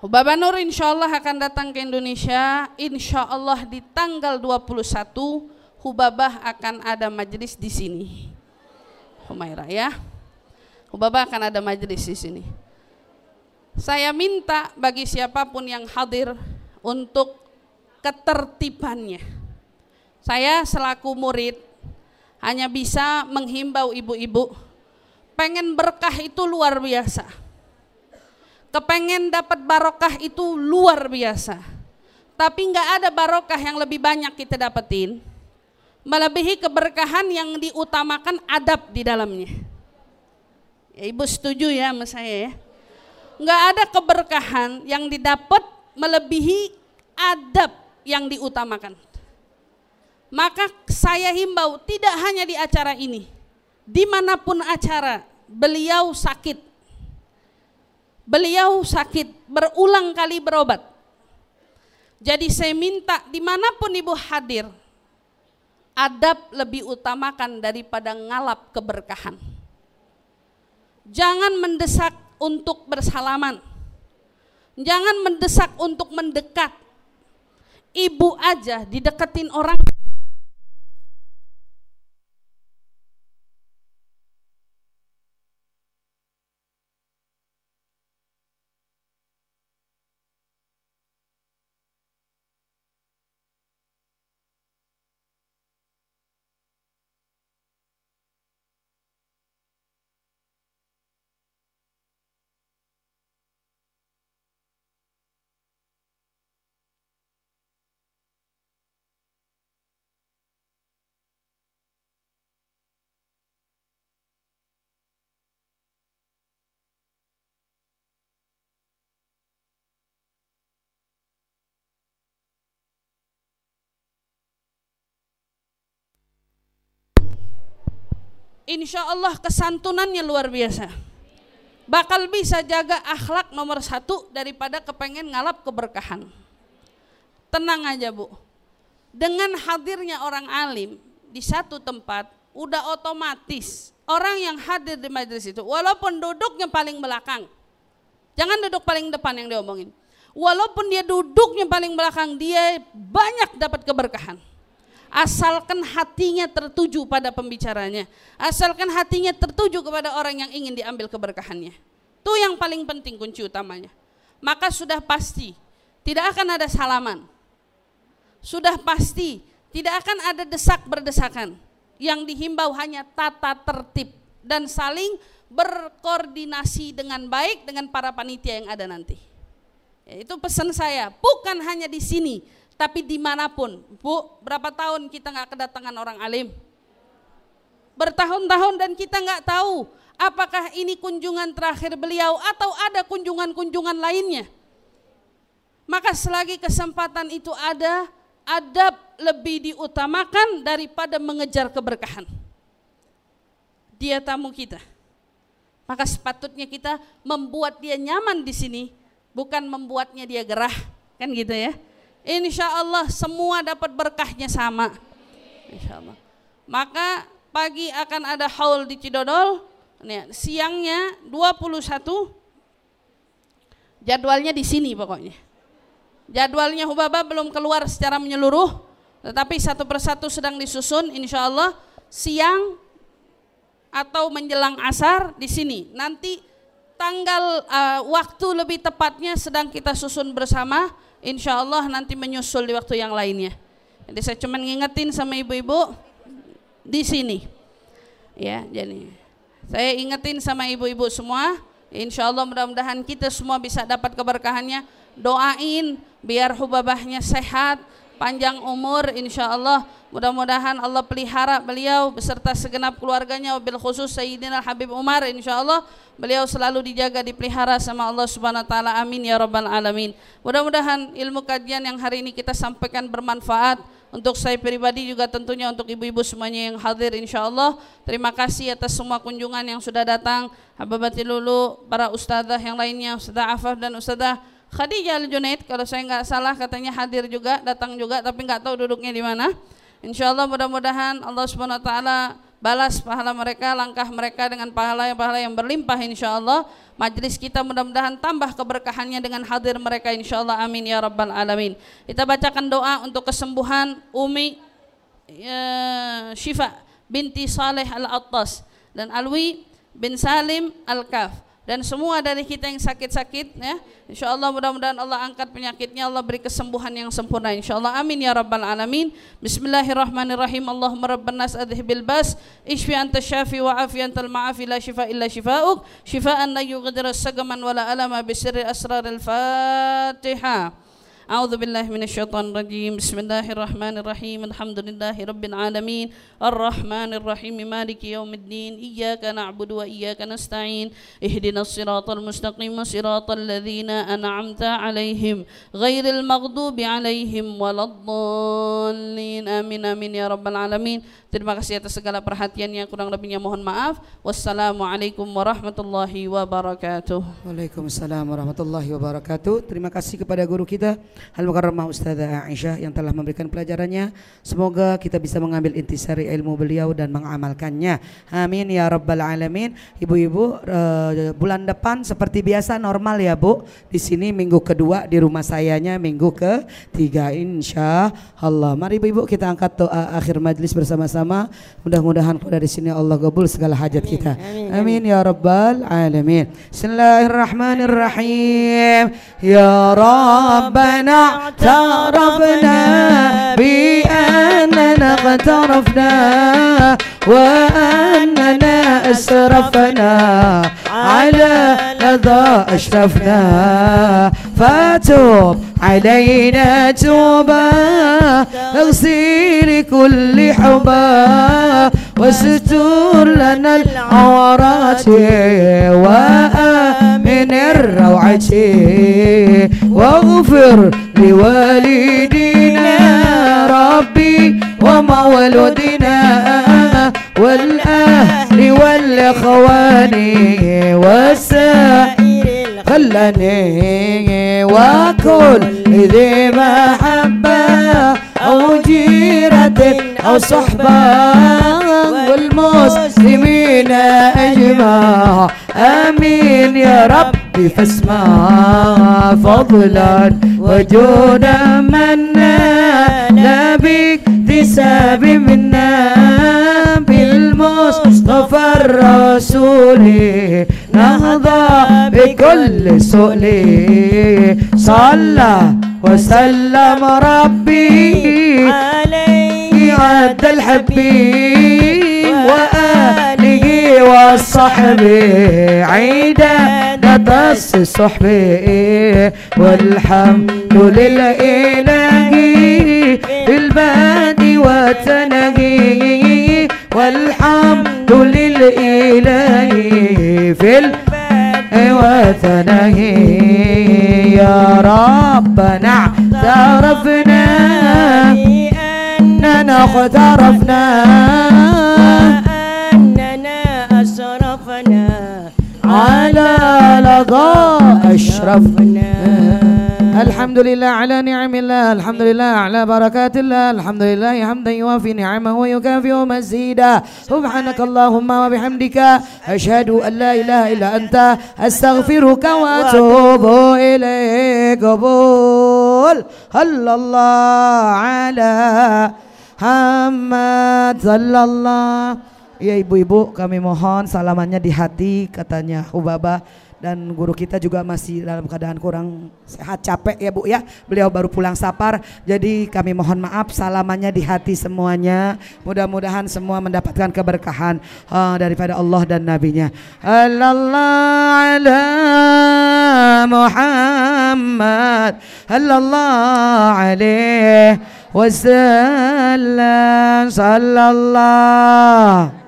Hubabanur insya Allah akan datang ke Indonesia insya Allah di tanggal 21 Hubabah akan ada majelis di sini. Humaira ya. Hubabah akan ada majelis di sini. Saya minta bagi siapa pun yang hadir untuk ketertibannya. Saya selaku murid hanya bisa menghimbau ibu-ibu pengen berkah itu luar biasa. Kepengen dapat barokah itu luar biasa. Tapi nggak ada barokah yang lebih banyak kita dapetin melebihi keberkahan yang diutamakan adab di dalamnya. Ya, ibu setuju ya sama saya ya. Enggak ada keberkahan yang didapat melebihi adab yang diutamakan. Maka saya himbau tidak hanya di acara ini, di mana pun acara beliau sakit, beliau sakit berulang kali berobat. Jadi saya minta di mana pun ibu hadir, adab lebih utamakan daripada ngalap keberkahan. Jangan mendesak untuk bersalaman. Jangan mendesak untuk mendekat. Ibu aja dideketin orang insya Allah kesantunannya luar biasa. Bakal bisa jaga akhlak nomor satu daripada kepengen ngalap keberkahan. Tenang aja bu, dengan hadirnya orang alim di satu tempat, udah otomatis orang yang hadir di majelis itu, walaupun duduknya paling belakang, jangan duduk paling depan yang diomongin. Walaupun dia duduknya paling belakang, dia banyak dapat keberkahan asalkan hatinya tertuju pada pembicaranya, asalkan hatinya tertuju kepada orang yang ingin diambil keberkahannya. Itu yang paling penting kunci utamanya. Maka sudah pasti tidak akan ada salaman. Sudah pasti tidak akan ada desak berdesakan. Yang dihimbau hanya tata tertib dan saling berkoordinasi dengan baik dengan para panitia yang ada nanti. Ya, itu pesan saya, bukan hanya di sini, tapi di mana pun, Bu, berapa tahun kita nggak kedatangan orang alim? Bertahun-tahun dan kita nggak tahu apakah ini kunjungan terakhir beliau atau ada kunjungan-kunjungan lainnya. Maka selagi kesempatan itu ada, adab lebih diutamakan daripada mengejar keberkahan. Dia tamu kita. Maka sepatutnya kita membuat dia nyaman di sini, bukan membuatnya dia gerah. Kan gitu ya. Insya Allah semua dapat berkahnya sama. Insya Allah. Maka pagi akan ada haul di Cidodol. Siangnya 21 jadwalnya di sini pokoknya. Jadwalnya Hubaba belum keluar secara menyeluruh, tetapi satu persatu sedang disusun. Insya Allah siang atau menjelang asar di sini. Nanti tanggal uh, waktu lebih tepatnya sedang kita susun bersama insya Allah nanti menyusul di waktu yang lainnya. Jadi saya cuma ngingetin sama ibu-ibu di sini. Ya, jadi saya ingetin sama ibu-ibu semua, insya Allah mudah-mudahan kita semua bisa dapat keberkahannya. Doain biar hubabahnya sehat, panjang umur insya Allah mudah-mudahan Allah pelihara beliau beserta segenap keluarganya. Wabil khusus Sayyidina Habib Umar insya Allah beliau selalu dijaga dipelihara sama Allah Subhanahu wa taala. Amin ya rabbal alamin. Mudah-mudahan ilmu kajian yang hari ini kita sampaikan bermanfaat untuk saya pribadi juga tentunya untuk ibu-ibu semuanya yang hadir insya Allah terima kasih atas semua kunjungan yang sudah datang. Habibati Lulu para ustazah yang lainnya Ustazah Afaf dan Ustazah Khadijah Al-Junaid kalau saya nggak salah katanya hadir juga datang juga tapi nggak tahu duduknya di mana Insya Allah mudah-mudahan Allah Subhanahu Wa Taala balas pahala mereka, langkah mereka dengan pahala yang pahala yang berlimpah insya Allah. Majlis kita mudah-mudahan tambah keberkahannya dengan hadir mereka insya Allah. Amin ya rabbal alamin. Kita bacakan doa untuk kesembuhan Umi ya, Syifa binti Saleh Al-Attas dan Alwi bin Salim Al-Kaf dan semua dari kita yang sakit-sakit ya insyaallah mudah-mudahan Allah angkat penyakitnya Allah beri kesembuhan yang sempurna insyaallah. Amin ya rabbal alamin. Bismillahirrahmanirrahim. Allahumma rabban nas adhibil bas. Ishfi anta syafi wa afi antal ma'afi. La shifa illa shifauk. Shifaan la yughadiru sagaman wala alama bisirri asraril fatihah أعوذ بالله من الشيطان الرجيم بسم الله الرحمن الرحيم الحمد لله رب العالمين الرحمن الرحيم مالك يوم الدين إياك نعبد وإياك نستعين اهدنا الصراط المستقيم صراط الذين أنعمت عليهم غير المغضوب عليهم ولا الضالين آمين آمين يا رب العالمين Terima kasih atas segala perhatiannya kurang lebihnya mohon maaf. Wassalamualaikum warahmatullahi wabarakatuh. Waalaikumsalam warahmatullahi wabarakatuh. Terima kasih kepada guru kita Al Mukarramah Ustazah Aisyah yang telah memberikan pelajarannya. Semoga kita bisa mengambil intisari ilmu beliau dan mengamalkannya. Amin ya rabbal alamin. Ibu-ibu uh, bulan depan seperti biasa normal ya Bu. Di sini minggu kedua di rumah sayanya minggu ketiga insya Allah. Mari ibu-ibu kita angkat doa akhir majlis bersama-sama. Mudah-mudahan dari sini Allah kabul segala hajat kita. Amin, amin, amin ya rabbal alamin. Bismillahirrahmanirrahim. Ya Rabbana اعترفنا بأننا اقترفنا وأننا أسرفنا على لظى أشرفنا. فتوب علينا توبا اغسل كل حبا واستر لنا العورات وآمن الروعة واغفر لوالدينا ربي ومولودنا والأهل كل اخواني والسائر خلني وكل ذي محبة أو جيرة أو صحبة والمسلمين أجمع آمين يا ربي فاسمع فضلا وجودا منا لا باكتساب منا بالمصطفى الرسول. نهضى بكل سؤل. صلى وسلم ربي عدى الحبيب وآله والصحب عيدا نطس صحبي والحمد لله بالبادي وتنهي والحمد لله في البادي وتنهي يا ربنا اعترفنا أننا اخترفنا أننا أسرفنا. على لظى أشرفنا. الحمد لله على نعم الله. الحمد لله على بركات الله. الحمد لله حمدا يوافي نعمه ويكافئ مزيدا. سبحانك اللهم وبحمدك أشهد أن لا إله إلا أنت. أستغفرك وأتوب إليك. قبول الله على Muhammad sallallahu Ya ibu-ibu kami mohon salamannya di hati katanya Ubaba dan guru kita juga masih dalam keadaan kurang sehat capek ya Bu ya. Beliau baru pulang sapar. Jadi kami mohon maaf salamannya di hati semuanya. Mudah-mudahan semua mendapatkan keberkahan uh, daripada Allah dan nabinya. Allah Muhammad. Allah alaihi wasallam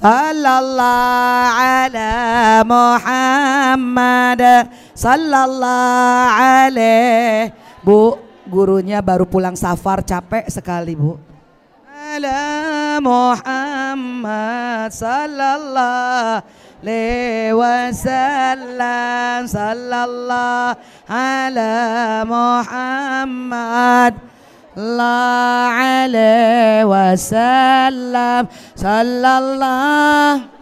sallallahu Sallallahu ala Muhammad. Sallallahu alaihi. Bu, gurunya baru pulang safar capek sekali Bu. Ala Muhammad Sallallahu alaihi wasallam. Sallallahu ala Muhammad الله عليه وسلم. صلى الله